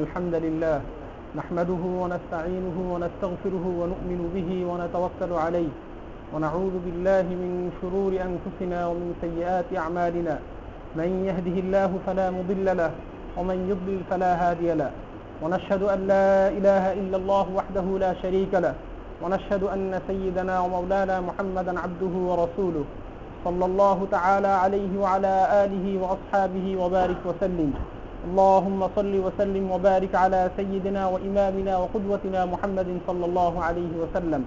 الحمد لله نحمده ونستعينه ونستغفره ونؤمن به ونتوكل عليه ونعوذ بالله من شرور أنفسنا ومن سيئات أعمالنا. من يهده الله فلا مضل له ومن يضلل فلا هادي له. ونشهد أن لا إله إلا الله وحده لا شريك له. ونشهد أن سيدنا ومولانا محمدا عبده ورسوله. صلى الله تعالى عليه وعلى آله وأصحابه وبارك وسلم. اللهم صل وسلم وبارك على سيدنا وإمامنا وقدوتنا محمد صلى الله عليه وسلم.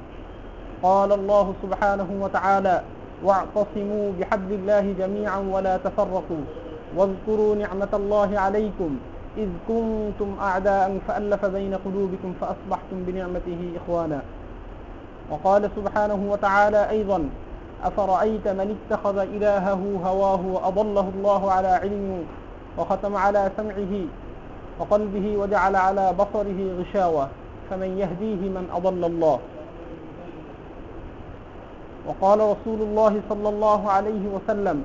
قال الله سبحانه وتعالى واعتصموا بحبل الله جميعا ولا تفرقوا واذكروا نعمة الله عليكم إذ كنتم أعداء فألف بين قلوبكم فأصبحتم بنعمته إخوانا. وقال سبحانه وتعالى أيضا أفرأيت من اتخذ إلهه هواه وأضله الله على علم وختم على سمعه وقلبه وجعل على بصره غشاوة فمن يهديه من أضل الله وقال رسول الله صلى الله عليه وسلم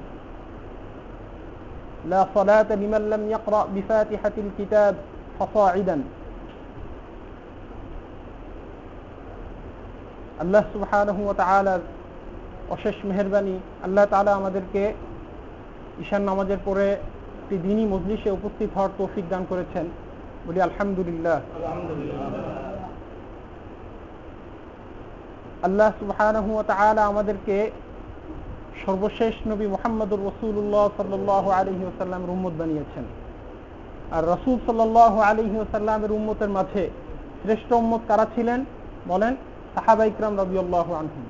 لا صلاة لمن لم يقرأ بفاتحة الكتاب فصاعدا আল্লাহ সুবহানাহু ওয়া তাআলার অশেষ মেহেরবানি আল্লাহ তাআলা আমাদেরকে ঈশান নামাজের পরে একটি দিনই মজলিসে উপস্থিত হওয়ার তৌফিক দান করেছেন। বলি আলহামদুলিল্লাহ। আল্লাহ তাআলা আমাদেরকে সর্বশেষ নবী মোহাম্মদুর রসুল্লাহ সাল্লাহ আলহি ওসাল্লামের উম্মত বানিয়েছেন। আর রসুল সাল্লাহ আলহি ওসাল্লামের উম্মতের মাঝে শ্রেষ্ঠ উম্মত কারা ছিলেন? বলেন, সাহাবা ইকরাম রবিউল্লাহ আনহুম।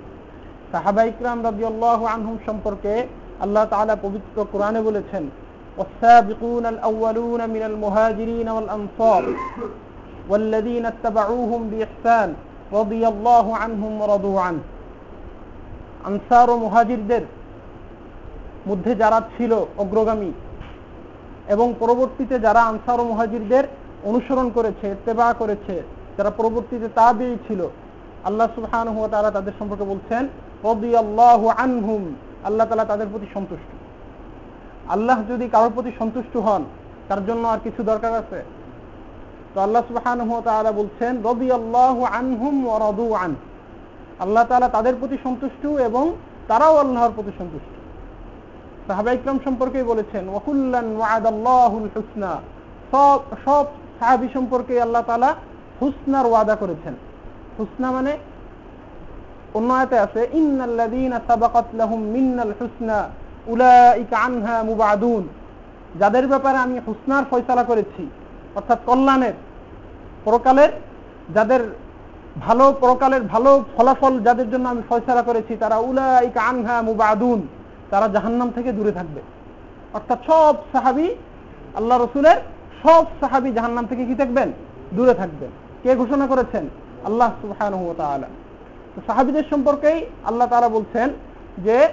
সাহাবা ইকরাম রবিউল্লাহ আনহুম সম্পর্কে আল্লাহ তাআলা পবিত্র কোরআনে বলেছেন والسابقون الأولون من المهاجرين والأنصار والذين اتبعوهم بإحسان رضي الله عنهم ورضوا عنه আনসার ও মুহাজিরদের মধ্যে যারা ছিল অগ্রগামী এবং পরবর্তীতে যারা আনসার ও মুহাজিরদের অনুসরণ করেছে তেবা করেছে যারা পরবর্তীতে তাবেই ছিল আল্লাহ সুবহান তারা তাদের সম্পর্কে বলছেন আল্লাহ আনহুম আল্লাহ তালা তাদের প্রতি সন্তুষ্ট আল্লাহ যদি কারোর প্রতি সন্তুষ্ট হন, তার জন্য আর কিছু দরকার আছে? তো আল্লাহ সুবহান বলছেন রবি আল্লাহ আনহুম আন। আল্লাহ তালা তাদের প্রতি সন্তুষ্ট এবং তারাও আল্লাহর প্রতি সন্তুষ্ট। সাহাবা ইকরাম সম্পর্কে বলেছেন ওয়াকুল্লান ওয়াদাল্লাহুল হুসনা সব সব সাহাবি সম্পর্কে আল্লাহ তালা হুসনার ওয়াদা করেছেন। হুসনা মানে অন্য আয়াতে আছে, ইন্নাল্লাযীনা সাবাকাত লাহুম মিন্নাল হুসনা। আনহা মুবাদুন। যাদের ব্যাপারে আমি হুসনার ফয়সালা করেছি, অর্থাৎ কল্যাণের পরকালের, যাদের ভালো, পরকালের ভালো ফলাফল যাদের জন্য আমি ফয়সালা করেছি, তারা উলাইকা আনহা মুবাদুন। তারা জাহান্নাম থেকে দূরে থাকবে। অর্থাৎ সব সাহাবি, আল্লাহ রসুলের সব সাহাবি জাহান্নাম থেকে কি থাকবেন? দূরে থাকবেন। কে ঘোষণা করেছেন? আল্লাহ সাহাবীদের সম্পর্কেই আল্লাহ তারা বলছেন যে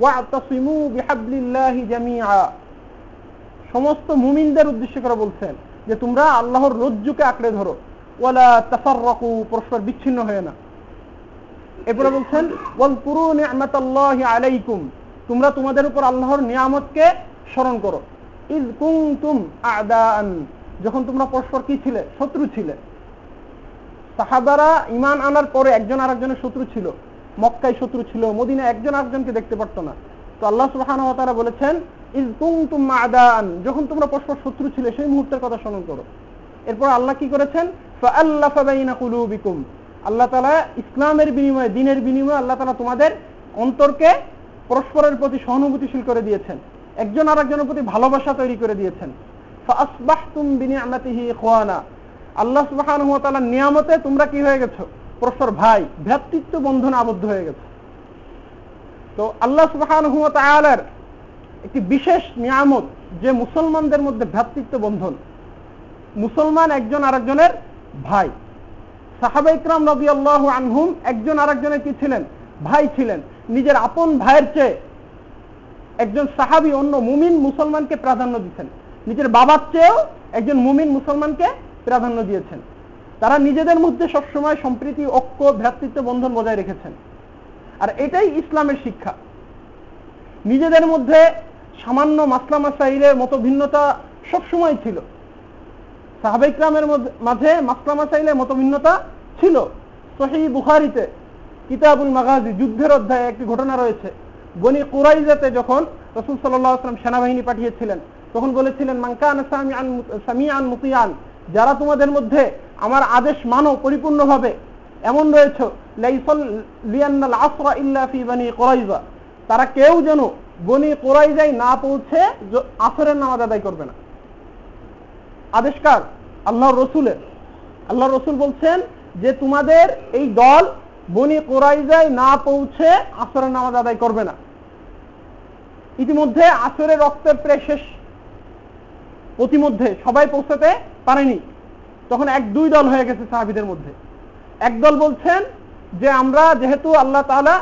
ওয়াতাসিমু বিহাবলিল্লাহি জামিআ। সমস্ত মুমিনদের উদ্দেশ্য করে বলছেন যে, তোমরা আল্লাহর রজ্জুকে আঁকড়ে ধরো। ওয়ালা তাফাররাকু, পরস্পর বিচ্ছিন্ন হয়ে না। এরপরে বলছেন, ওয়াজকুরু নি'মাতাল্লাহি আলাইকুম, তোমরা তোমাদের উপর আল্লাহর নিয়ামতকে স্মরণ করো। ইজ কুনতুম আদাআন, যখন তোমরা পরস্পর কি ছিলে? শত্রু ছিলে। সাহাবারা ইমান আনার পরে একজন আরেকজনের শত্রু ছিল। মক্কায় শত্রু ছিল মদিনা একজন আরেকজনকে দেখতে পারতো না। তো আল্লাহ সুবহানাহু ওয়া তাআলা বলেছেন, ইজ কুনতুম আদাআন যখন তোমরা পরস্পর শত্রু ছিলে, সেই মুহূর্তের কথা স্মরণ করো। এরপর আল্লাহ কি করেছেন? কুলুবিকুম আল্লাহ তাআলা ইসলামের বিনিময়ে, দিনের বিনিময়ে আল্লাহ তাআলা তোমাদের অন্তরকে পরস্পরের প্রতি সহানুভূতিশীল করে দিয়েছেন। একজন আরেকজনের প্রতি ভালোবাসা তৈরি করে দিয়েছেন। আল্লাহ ওয়া নিয়ামতে তোমরা কি হয়ে গেছো? পরস্পর ভাই, ভ্রাতৃত্ব বন্ধনে আবদ্ধ হয়ে গেছে। তো আল্লাহ ওয়া তাআলার একটি বিশেষ নিয়ামত যে মুসলমানদের মধ্যে ভ্রাতৃত্ব বন্ধন। মুসলমান একজন আরেকজনের ভাই। সাহাবা ইকরাম রবি আল্লাহ আনহুম একজন আরেকজনের কি ছিলেন? ভাই ছিলেন। নিজের আপন ভাইয়ের চেয়ে একজন সাহাবি অন্য মুমিন মুসলমানকে প্রাধান্য দিচ্ছেন। নিজের বাবার চেয়েও একজন মুমিন মুসলমানকে প্রাধান্য দিয়েছেন। তারা নিজেদের মধ্যে সবসময় সম্প্রীতি, ঐক্য, ভ্রাতৃত্ব, বন্ধন বজায় রেখেছেন। আর এটাই ইসলামের শিক্ষা। নিজেদের মধ্যে সামান্য মাসলা মাসাইলের মতো ভিন্নতা সবসময় ছিল। সাহাবাইকরামের মাঝে মাসলা মাসাইলে মতভিন্নতা ছিল। সহি বুখারিতে কিতাবুল মাগাজি যুদ্ধের অধ্যায়ে একটি ঘটনা রয়েছে। বনি কুরাইজাতে যখন রসুল সাল্লাম সেনাবাহিনী পাঠিয়েছিলেন, তখন বলেছিলেন মাঙ্কান সামিয়ান মুতিয়ান, যারা তোমাদের মধ্যে আমার আদেশ মানো, পরিপূর্ণভাবে। এমন রয়েছে তারা কেউ যেন বনি না পৌঁছে আসরের নামাজ আদায় করবে না। আদেশকার আল্লাহ রসুলের। আল্লাহ রসুল বলছেন যে, তোমাদের এই দল বনি কোরাইজায় না পৌঁছে আসরের নামাজ আদায় করবে না। ইতিমধ্যে আসরের রক্তের প্রায় শেষ। প্রতিমধ্যে সবাই পৌঁছাতে পারেনি। তখন এক দুই দল হয়ে গেছে সাহাবিদের মধ্যে। একদল বলছেন যে আমরা যেহেতু আল্লাহ তালা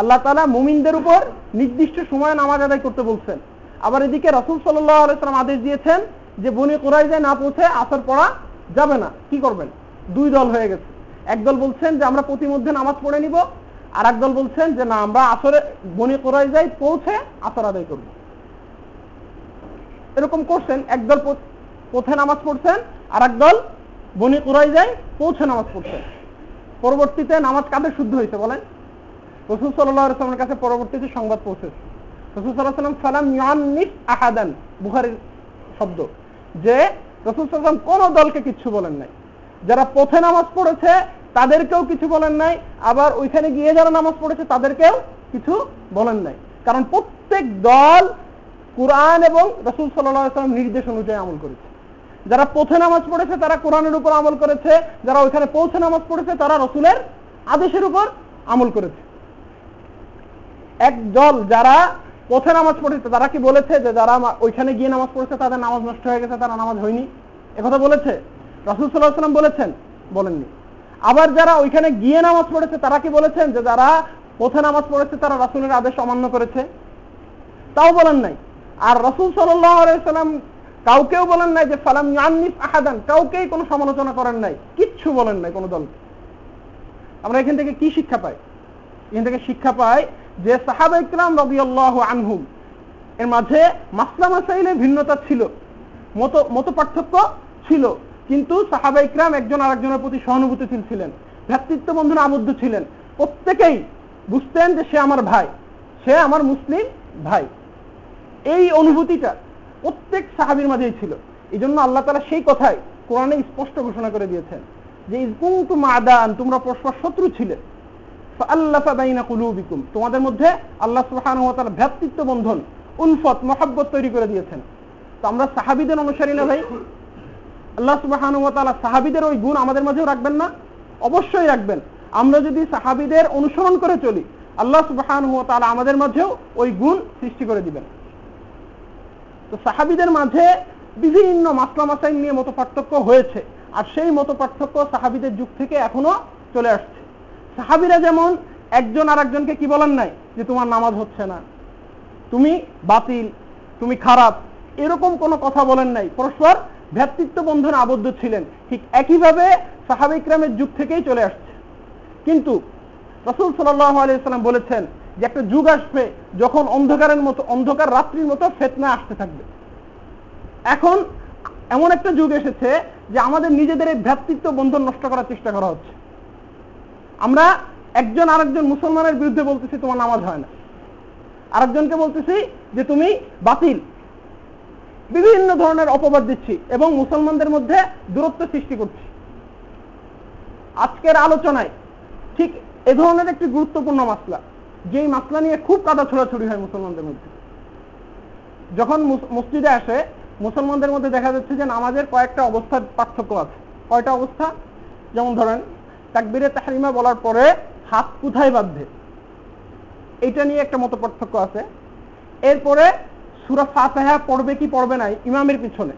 আল্লাহ তালা মুমিনদের উপর নির্দিষ্ট সময় নামাজ আদায় করতে বলছেন। আবার এদিকে রসুল আদেশ দিয়েছেন যে বনি না পৌঁছে আসর পড়া যাবে না। কি করবেন? দুই দল হয়ে গেছে। একদল বলছেন যে আমরা প্রতিমধ্যে নামাজ পড়ে নিব আর একদল বলছেন যে না, আমরা আসরে বনি কোরাইজায় পৌঁছে আসর আদায় করব। এরকম করছেন একদল পথে নামাজ পড়ছেন আর একদল বনি কোরাইজায় পৌঁছে নামাজ পড়ছেন। পরবর্তীতে নামাজ কাদের শুদ্ধ হয়েছে বলেন? রসুল সাল্লামের কাছে পরবর্তীতে সংবাদ পৌঁছেছে রসুল সাল্লাহ সাল্লাম সালাম ইয়ান্নিস আহাদান বুহারির শব্দ। যে রসুল সাল্লাম কোন দলকে কিছু বলেন নাই। যারা পথে নামাজ পড়েছে, তাদেরকেও কিছু বলেন নাই। আবার ওইখানে গিয়ে যারা নামাজ পড়েছে, তাদেরকেও কিছু বলেন নাই। কারণ প্রত্যেক দল কোরআন এবং রসুল সাল্লাম নির্দেশ অনুযায়ী আমল করেছে। যারা পথে নামাজ পড়েছে, তারা কোরআনের উপর আমল করেছে। যারা ওইখানে পৌঁছে নামাজ পড়েছে, তারা রসুলের আদেশের উপর আমল করেছে। এক দল যারা পথে নামাজ পড়েছে, তারা কি বলেছে যে যারা ওইখানে গিয়ে নামাজ পড়েছে, তাদের নামাজ নষ্ট হয়ে গেছে, তারা নামাজ হয়নি? একথা বলেছে? রসুল সাল্লাহ সাল্লাম বলেছেন? বলেননি। আবার যারা ওইখানে গিয়ে নামাজ পড়েছে, তারা কি বলেছেন যে যারা পথে নামাজ পড়েছে, তারা রাসুলের আদেশ অমান্য করেছে? তাও বলেন নাই। আর রসুল সাল্লাম কাউকেও বলেন নাই যে ফালাম ইয়ান্নিস আহাদান, কাউকেই কোনো সমালোচনা করেন নাই, কিচ্ছু বলেন নাই কোনো দল আমরা এখান থেকে কি শিক্ষা পাই? এখান থেকে শিক্ষা পাই যে সাহাবা ইকরাম রবিআল্লাহ আনহুম, এর মাঝে মাসলা মাসাইলে ভিন্নতা ছিল, মতো মতো পার্থক্য ছিল, কিন্তু সাহাবা ইকরাম একজন আরেকজনের প্রতি সহানুভূতিশীল ছিলেন ভ্রাতৃত্ব বন্ধুরা আবদ্ধ ছিলেন। প্রত্যেকেই বুঝতেন যে সে আমার ভাই, সে আমার মুসলিম ভাই। এই অনুভূতিটা প্রত্যেক সাহাবির মাঝেই ছিল। এই জন্য আল্লাহ তালা সেই কথাই কোরআনে স্পষ্ট ঘোষণা করে দিয়েছেন যে ইজকুন্তু মাদান, তোমরা পরস্পর শত্রু ছিলে। আল্লাফা বাইনা কুলুবিকুম। তোমাদের মধ্যে আল্লাহ ওয়া তাআলা ভ্রাতৃত্ব বন্ধন উলফত মহাব্বত তৈরি করে দিয়েছেন। তো আমরা সাহাবিদের অনুসারী না ভাই? আল্লাহ সুবহানাহু ওয়া তাআলা সাহাবিদের ওই গুণ আমাদের মাঝেও রাখবেন না? অবশ্যই রাখবেন। আমরা যদি সাহাবিদের অনুসরণ করে চলি, আল্লাহ সুবহানাহু ওয়া তাআলা আমাদের মাঝেও ওই গুণ সৃষ্টি করে দিবেন। তো সাহাবিদের মাঝে বিভিন্ন মাসলা মাসাইল নিয়ে মত পার্থক্য হয়েছে। আর সেই মত পার্থক্য সাহাবিদের যুগ থেকে এখনও চলে আসছে। সাহাবিরা যেমন একজন আর একজনকে কি বলেন নাই? যে তোমার নামাজ হচ্ছে না। তুমি বাতিল, তুমি খারাপ। এরকম কোনো কথা বলেন নাই। পরস্পর ভ্রাতৃত্ব বন্ধনে আবদ্ধ ছিলেন। ঠিক একইভাবে সাহাবিক্রামের যুগ থেকেই চলে আসছে। কিন্তু রসুল সাল্লাহ সাল্লাম বলেছেন যে একটা যুগ আসবে যখন অন্ধকারের মতো, অন্ধকার রাত্রির মতো ফেতনা আসতে থাকবে। এখন এমন একটা যুগ এসেছে যে আমাদের নিজেদের এই ভ্রাতৃত্ব বন্ধন নষ্ট করার চেষ্টা করা হচ্ছে। আমরা একজন আরেকজন মুসলমানের বিরুদ্ধে বলতেছি, তোমার নামাজ হয় না। আরেকজনকে বলতেছি যে তুমি বাতিল। বিভিন্ন ধরনের অপবাদ দিচ্ছি এবং মুসলমানদের মধ্যে দূরত্ব সৃষ্টি করছি। আজকের আলোচনায় ঠিক এ ধরনের একটি গুরুত্বপূর্ণ মাসলা। যেই মাসলা নিয়ে খুব কাদা ছোড়াছুড়ি হয় মুসলমানদের মধ্যে। যখন মসজিদে আসে, মুসলমানদের মধ্যে দেখা যাচ্ছে যে নামাজের কয়েকটা অবস্থার পার্থক্য আছে। কয়টা অবস্থা? যেমন ধরেন, তাকবিরে তাহারিমা বলার পরে হাত কোথায় বাঁধবে? এটা নিয়ে একটা মত পার্থক্য আছে। এরপরে সুরা ফাতেহা পড়বে কি পড়বে নাই, ইমামের পিছনে।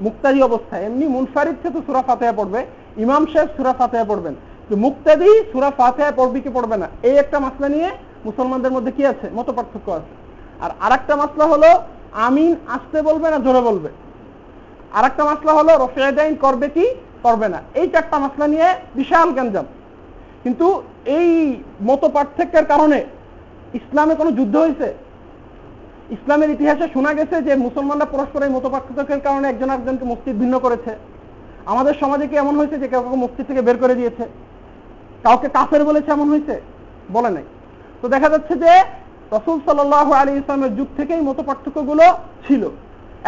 মুক্তারি অবস্থায় এমনি মুনফারিদ সে তো সুরা ফাতেহা পড়বে, ইমাম সাহেব সুরা ফাতেহা পড়বেন। তো মুক্তাদি সুরা ফাতেহা কি পড়বে না। এই একটা মাসলা নিয়ে মুসলমানদের মধ্যে কি আছে? মত পার্থক্য আছে। আর আরেকটা মাসলা হলো, আমিন আসতে বলবে না জোরে বলবে? আর একটা মাসলা হলো করবে কি? করবে না। এই চারটা মাসলা নিয়ে বিশাল গ্যাঞ্জাম। কিন্তু এই মত পার্থক্যের কারণে ইসলামে কোনো যুদ্ধ হয়েছে? ইসলামের ইতিহাসে শোনা গেছে যে মুসলমানরা পরস্পরের মত পার্থক্যের কারণে একজন একজনকে মসজিদ ভিন্ন করেছে। আমাদের সমাজে কি এমন হয়েছে যে কেউ কাউকে মসজিদ থেকে বের করে দিয়েছে? কাউকে কাফের বলেছে এমন হয়েছে বলে নাই। তো দেখা যাচ্ছে যে রসুল সাল আলী ইসলামের যুগ থেকেই মত পার্থক্যগুলো ছিল,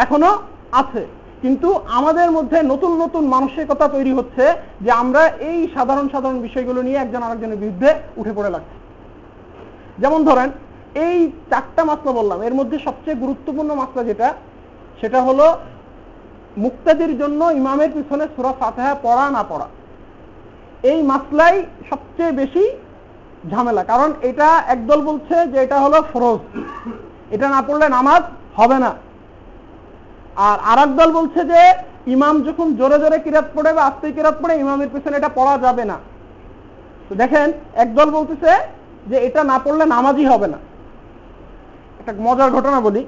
এখনও আছে। কিন্তু আমাদের মধ্যে নতুন নতুন মানসিকতা তৈরি হচ্ছে যে আমরা এই সাধারণ সাধারণ বিষয়গুলো নিয়ে একজন আরেকজনের বিরুদ্ধে উঠে পড়ে লাগছি। যেমন ধরেন, এই চারটা মাসলা বললাম, এর মধ্যে সবচেয়ে গুরুত্বপূর্ণ মাসলা যেটা, সেটা হলো মুক্তাদির জন্য ইমামের পিছনে সুরা ফাতেহা পড়া না পড়া। এই মাসলাই সবচেয়ে বেশি ঝামেলা, কারণ এটা একদল বলছে যে এটা হলো ফরজ। এটা না পড়লে নামাজ হবে না। আর আর দল বলছে যে ইমাম যখন জোরে জোরে কিরাত পড়ে বা আস্তে কিরাত পড়ে, ইমামের পিছনে এটা পড়া যাবে না। তো দেখেন, একদল বলতেছে যে এটা না পড়লে নামাজই হবে না। একটা মজার ঘটনা বলি।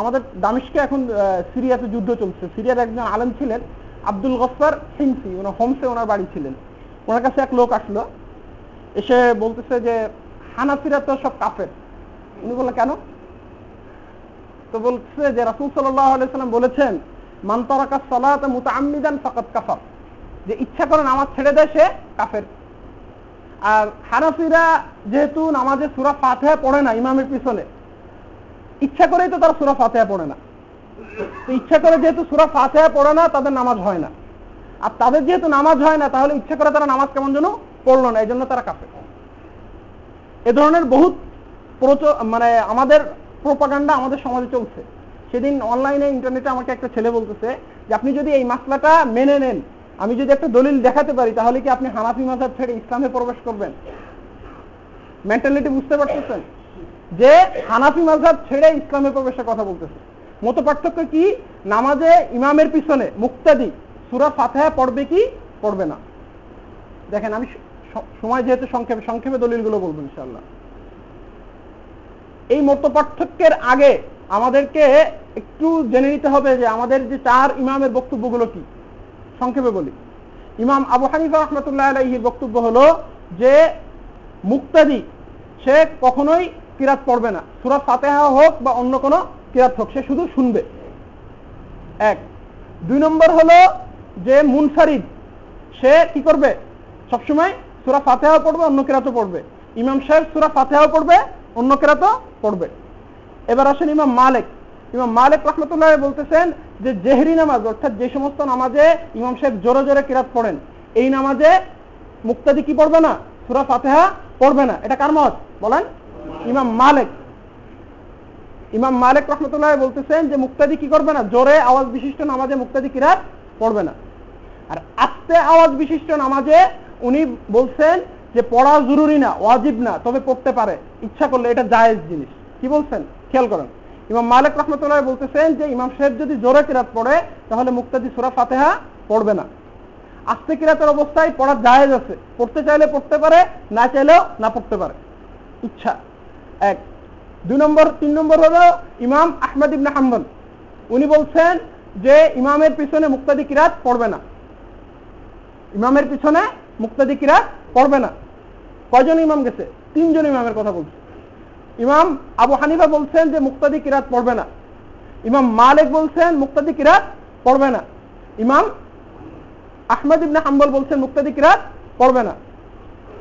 আমাদের দামিশকে এখন সিরিয়াতে যুদ্ধ চলছে। সিরিয়ার একজন আলেম ছিলেন, আব্দুল গফার হিংসি ওনার হোমসে ওনার বাড়ি ছিলেন। ওনার কাছে এক লোক আসলো, এসে বলতেছে যে, হানাফিরা তো সব কাফের। উনি বললেন, কেন? তো বলছে যে, রাসুল সাল্লাম বলেছেন মান্তরাকা কাফার। যে ইচ্ছা করে নামাজ ছেড়ে দেয়, সে কাফের। আর হানাফিরা যেহেতু নামাজে সুরা ফাতেহা পড়ে না, ইমামের পিছনে, ইচ্ছা করেই তো তারা সুরা ফাতেহা পড়ে না। ইচ্ছা করে যেহেতু সুরা ফাতেহা পড়ে না, তাদের নামাজ হয় না। আর তাদের যেহেতু নামাজ হয় না, তাহলে ইচ্ছা করে তারা নামাজ কেমন যেন পড়ল না এই জন্য তারা কাফে এ ধরনের বহুত মানে আমাদের প্রোপাগান্ডা আমাদের সমাজে চলছে। সেদিন অনলাইনে ইন্টারনেটে আমাকে একটা ছেলে বলতেছে যে, আপনি যদি এই মাসলাটা মেনে নেন, আমি যদি একটা দলিল দেখাতে পারি, তাহলে কি আপনি হানাফি মাজাব ছেড়ে ইসলামে প্রবেশ করবেন? মেন্টালিটি বুঝতে পারতেছেন? যে হানাফি মাজাব ছেড়ে ইসলামে প্রবেশের কথা বলতেছে। মত পার্থক্য কি? নামাজে ইমামের পিছনে মুক্তাদি সুরা ফাতেহা পড়বে কি? পড়বে না। দেখেন, আমি সময় যেহেতু সংক্ষেপে সংক্ষেপে দলিলগুলো বলব ইনশাল্লাহ এই মত পার্থক্যের আগে আমাদেরকে একটু জেনে নিতে হবে যে আমাদের যে চার ইমামের বক্তব্যগুলো কি? সংক্ষেপে বলি। ইমাম আবু হানিফা রহমতুল্লাহ আলহির বক্তব্য হলো যে, মুক্তাদি, সে কখনোই কিরাত পড়বে না। সুরা ফাতেহা হোক বা অন্য কোনো কিরাত হোক, সে শুধু শুনবে। এক। দুই নম্বর হলো যে মুনফারিদ, সে কি করবে? সবসময় সুরা ফাতেহাও পড়বে, অন্য কেরাতও পড়বে। ইমাম সাহেব সুরা ফাতেহাও পড়বে, অন্য কেরাতও পড়বে। এবার আসেন ইমাম মালিক। ইমাম মালিক রহমতুল্লাহ বলতেছেন যে জেহরি নামাজ, অর্থাৎ যে সমস্ত নামাজে ইমাম সাহেব জোরে জোরে কিরাত পড়েন, এই নামাজে মুক্তাদি কি পড়বে না? সুরা ফাতেহা পড়বে না। এটা কার মত? বলেন। ইমাম মালিক। ইমাম মালিক রহমতুল্লাহ বলতেছেন যে মুক্তাদি কি করবে না? জোরে আওয়াজ বিশিষ্ট নামাজে মুক্তাদি কিরাত পড়বে না। আর আস্তে আওয়াজ বিশিষ্ট নামাজে উনি বলছেন যে পড়া জরুরি না, ওয়াজিব না, তবে পড়তে পারে। ইচ্ছা করলে এটা জায়েজ জিনিস। কি বলছেন? খেয়াল করেন। ইমাম মালিক রহমতুল্লাহ বলতেছেন যে ইমাম সাহেব যদি জোরে কিরাত পড়ে, তাহলে মুক্তাদি সুরা ফাতেহা পড়বে না। আস্তে কিরাতের অবস্থায় পড়া জায়েজ আছে। পড়তে চাইলে পড়তে পারে, না চাইলেও না পড়তে পারে। ইচ্ছা। এক। দুই নম্বর, তিন নম্বর হলো ইমাম আহমদ ইবনা হাম্বল। উনি বলছেন যে ইমামের পিছনে মুক্তাদি কিরাত পড়বে না। ইমামের পিছনে মুক্তাদি কিরাত পড়বে না। কয়জন ইমাম গেছে? তিনজন ইমামের কথা বলছে। ইমাম আবু হানিফা বলছেন যে মুক্তাদি কিরাত পড়বে না। ইমাম মালিক বলছেন মুক্তাদি কিরাত পড়বে না। ইমাম আহমদ ইবনে হাম্বল বলছেন মুক্তাদি কিরাত পড়বে না।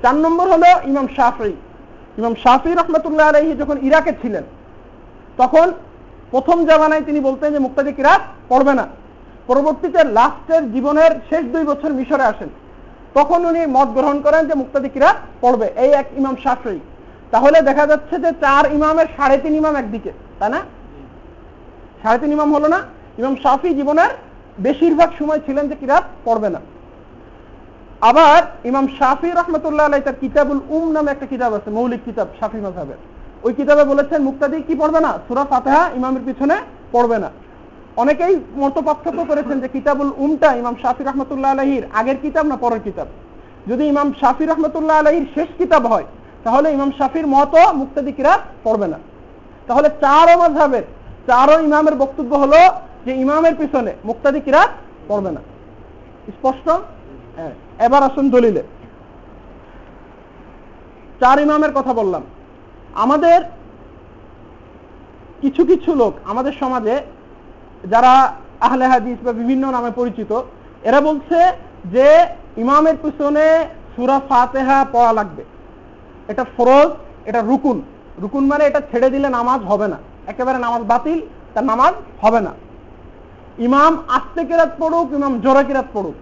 চার নম্বর হলো ইমাম শাফি। ইমাম শাফি রহমতুল্লাহ আলহী যখন ইরাকে ছিলেন, তখন প্রথম জামানায় তিনি বলতেন যে মুক্তাদি কিরাত পড়বে না। পরবর্তীতে লাস্টের জীবনের শেষ দুই বছর মিশরে আসেন। তখন উনি মত গ্রহণ করেন যে মুক্তাদি কিরাত পড়বে, এই এক ইমাম শাফি তাহলে দেখা যাচ্ছে যে চার ইমামের সাড়ে তিন ইমাম একদিকে, তাই না? সাড়ে তিন ইমাম হলো না, ইমাম শাফি জীবনের বেশিরভাগ সময় ছিলেন যে কিরাত পড়বে না। আবার ইমাম শাফি রহমতুল্লাহ আলাই তার কিতাবুল উম নামে একটা কিতাব আছে, মৌলিক কিতাব, শাফি মাঝাবের ওই কিতাবে বলেছেন, মুক্তাদি কি পড়বে না? সুরা ফাতেহা ইমামের পিছনে পড়বে না। অনেকেই মত পার্থক্য করেছেন যে কিতাবুল উমটা ইমাম শাফি রহমতুল্লাহ আলহির আগের কিতাব না পরের কিতাব? যদি ইমাম শাফি রহমতুল্লাহ আলহির শেষ কিতাব হয়, তাহলে ইমাম শাফির মত মুক্তাদি কিরাত পড়বে না। তাহলে চারও মাঝাবের চারও ইমামের বক্তব্য হলো যে ইমামের পিছনে মুক্তাদি কিরাত পড়বে না। স্পষ্ট? হ্যাঁ। এবার আসুন দলিলে। চার ইমামের কথা বললাম। আমাদের কিছু কিছু লোক আমাদের সমাজে যারা আহলে হাদিস বা বিভিন্ন নামে পরিচিত, এরা বলছে যে ইমামের পিছনে সুরা ফাতেহা পড়া লাগবে। এটা ফরজ, এটা রুকুন। রুকুন মানে এটা ছেড়ে দিলে নামাজ হবে না। একেবারে নামাজ বাতিল, তার নামাজ হবে না। ইমাম আস্তে কেরাত পড়ুক, ইমাম জোরে কেরাত পড়ুক।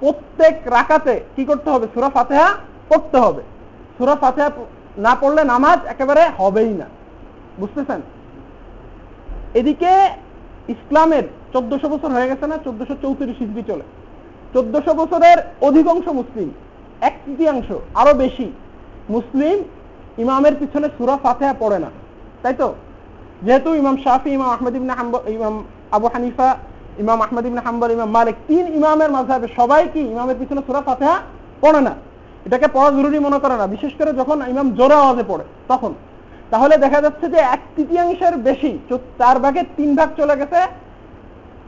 প্রত্যেক রাকাতে কি করতে হবে? সুরা ফাতেহা পড়তে হবে। সুরা ফাতেহা না পড়লে নামাজ একেবারে হবেই না। বুঝতেছেন? এদিকে ইসলামের চোদ্দশো বছর হয়ে গেছে না, চোদ্দশো চৌত্রিশ ইসবি চলে। চোদ্দশো বছরের অধিকাংশ মুসলিম, এক তৃতীয়াংশ, আরও বেশি মুসলিম ইমামের পিছনে সুরা ফাতেহা পড়ে না। তাই তো? যেহেতু ইমাম শাফি, ইমাম আহমদ ইবনে হাম্বল ইমাম আবু হানিফা, ইমাম আহমদ ইবনে হাম্বল, ইমাম মালিক, তিন ইমামের মাঝাবে সবাই কি ইমামের পিছনে সুরা ফাতেহা পড়ে না। এটাকে পড়া জরুরি মনে করে না। বিশেষ করে যখন ইমাম জোরে আওয়াজে পড়ে, তখন। তাহলে দেখা যাচ্ছে যে এক তৃতীয়াংশের বেশি চার ভাগের তিন ভাগ চলে গেছে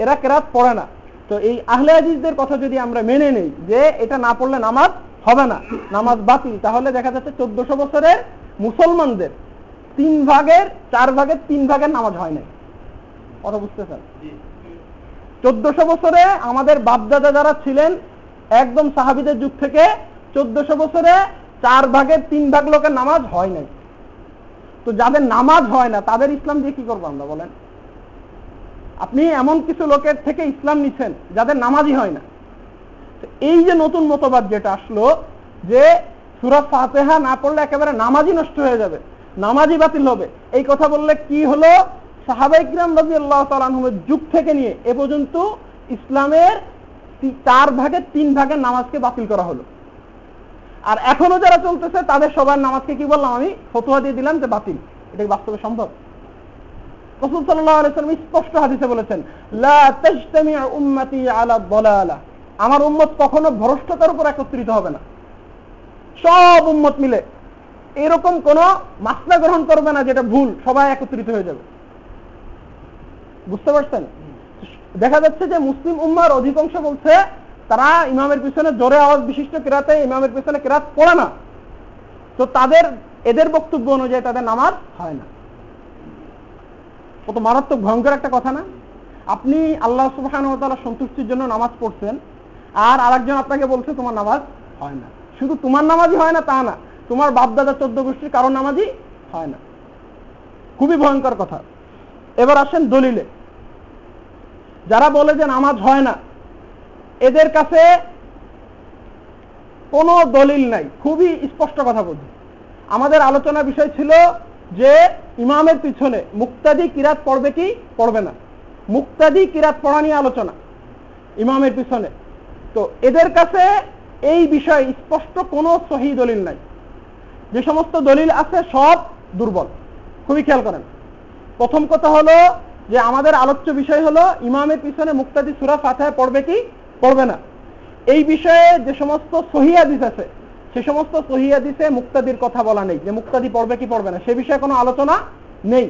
এরা কেরাত পড়ে না। তো এই আহলে আজিজদের কথা যদি আমরা মেনে নেই যে এটা না পড়লে নামাজ হবে না নামাজ বাতিল তাহলে দেখা যাচ্ছে চোদ্দশো বছরের মুসলমানদের তিন ভাগের চার ভাগের তিন ভাগের নামাজ হয় নাই। কথা বুঝতেছেন চোদ্দশো বছরে আমাদের বাপদাদা যারা ছিলেন একদম সাহাবিদের যুগ থেকে চোদ্দশো বছরে চার ভাগের তিন ভাগ লোকের নামাজ হয় নাই। তো যাদের নামাজ হয় না, তাদের ইসলাম দিয়ে কি করব আমরা বলেন? আপনি এমন কিছু লোকের থেকে ইসলাম নিচ্ছেন, যাদের নামাজই হয় না। এই যে নতুন মতবাদ যেটা আসলো, যে সুরাত ফাতেহা না পড়লে একেবারে নামাজই নষ্ট হয়ে যাবে, নামাজই বাতিল হবে। এই কথা বললে কি হলো? সাহাবাইকরাম রাজি আল্লাহ তালামের যুগ থেকে নিয়ে এ পর্যন্ত ইসলামের চার ভাগে তিন ভাগের নামাজকে বাতিল করা হলো। আর এখনও যারা চলতেছে, তাদের সবার নামাজকে কি বললাম আমি? ফতুয়া দিয়ে দিলাম যে বাতিল। এটা বাস্তবে সম্ভব? রসুল সাল্লাম স্পষ্ট হাদিসে বলেছেন আমার উম্মত কখনো ভ্রষ্টতার উপর একত্রিত হবে না। সব উম্মত মিলে। এরকম কোন মাসলা গ্রহণ করবে না যেটা ভুল, সবাই একত্রিত হয়ে যাবে। বুঝতে পারছেন? দেখা যাচ্ছে যে মুসলিম উম্মার অধিকাংশ বলছে তারা ইমামের পিছনে জোরে আওয়াজ বিশিষ্ট কেরাতে ইমামের পিছনে কেরাত পড়ে না। তো তাদের, এদের বক্তব্য অনুযায়ী তাদের নামাজ হয় না। কত মারাত্মক ভয়ঙ্কর একটা কথা না? আপনি আল্লাহ সুবাহান সন্তুষ্টির জন্য নামাজ পড়ছেন, আর আরেকজন আপনাকে বলছে তোমার নামাজ হয় না। শুধু তোমার নামাজই হয় না তা না, তোমার বাপদাদা চোদ্দ গোষ্ঠীর কারও নামাজই হয় না। খুবই ভয়ঙ্কর কথা। এবার আসেন দলিলে। যারা বলে যে নামাজ হয় না এদের কাছে কোনো দলিল নাই। খুবই স্পষ্ট কথা বলছি। আমাদের আলোচনা বিষয় ছিল যে ইমামের পিছনে মুক্তাদি কিরাত পড়বে কি? পড়বে না। মুক্তাদি কিরাত পড়া নিয়ে আলোচনা ইমামের পিছনে। তো এদের কাছে এই বিষয়ে স্পষ্ট কোনো সহি দলিল নাই। যে সমস্ত দলিল আছে সব দুর্বল। খুবই খেয়াল করেন। প্রথম কথা হলো যে আমাদের আলোচ্য বিষয় হলো ইমামের পিছনে মুক্তাদি সুরা ফাথায় পড়বে কি? পড়বে না। এই বিষয়ে যে সমস্ত সহিয়াদিস আছে, সে সমস্ত সহিয়াদিসে মুক্তাদির কথা বলা নেই, যে মুক্তাদি পড়বে কি পড়বে না, সে বিষয়ে কোনো আলোচনা নেই।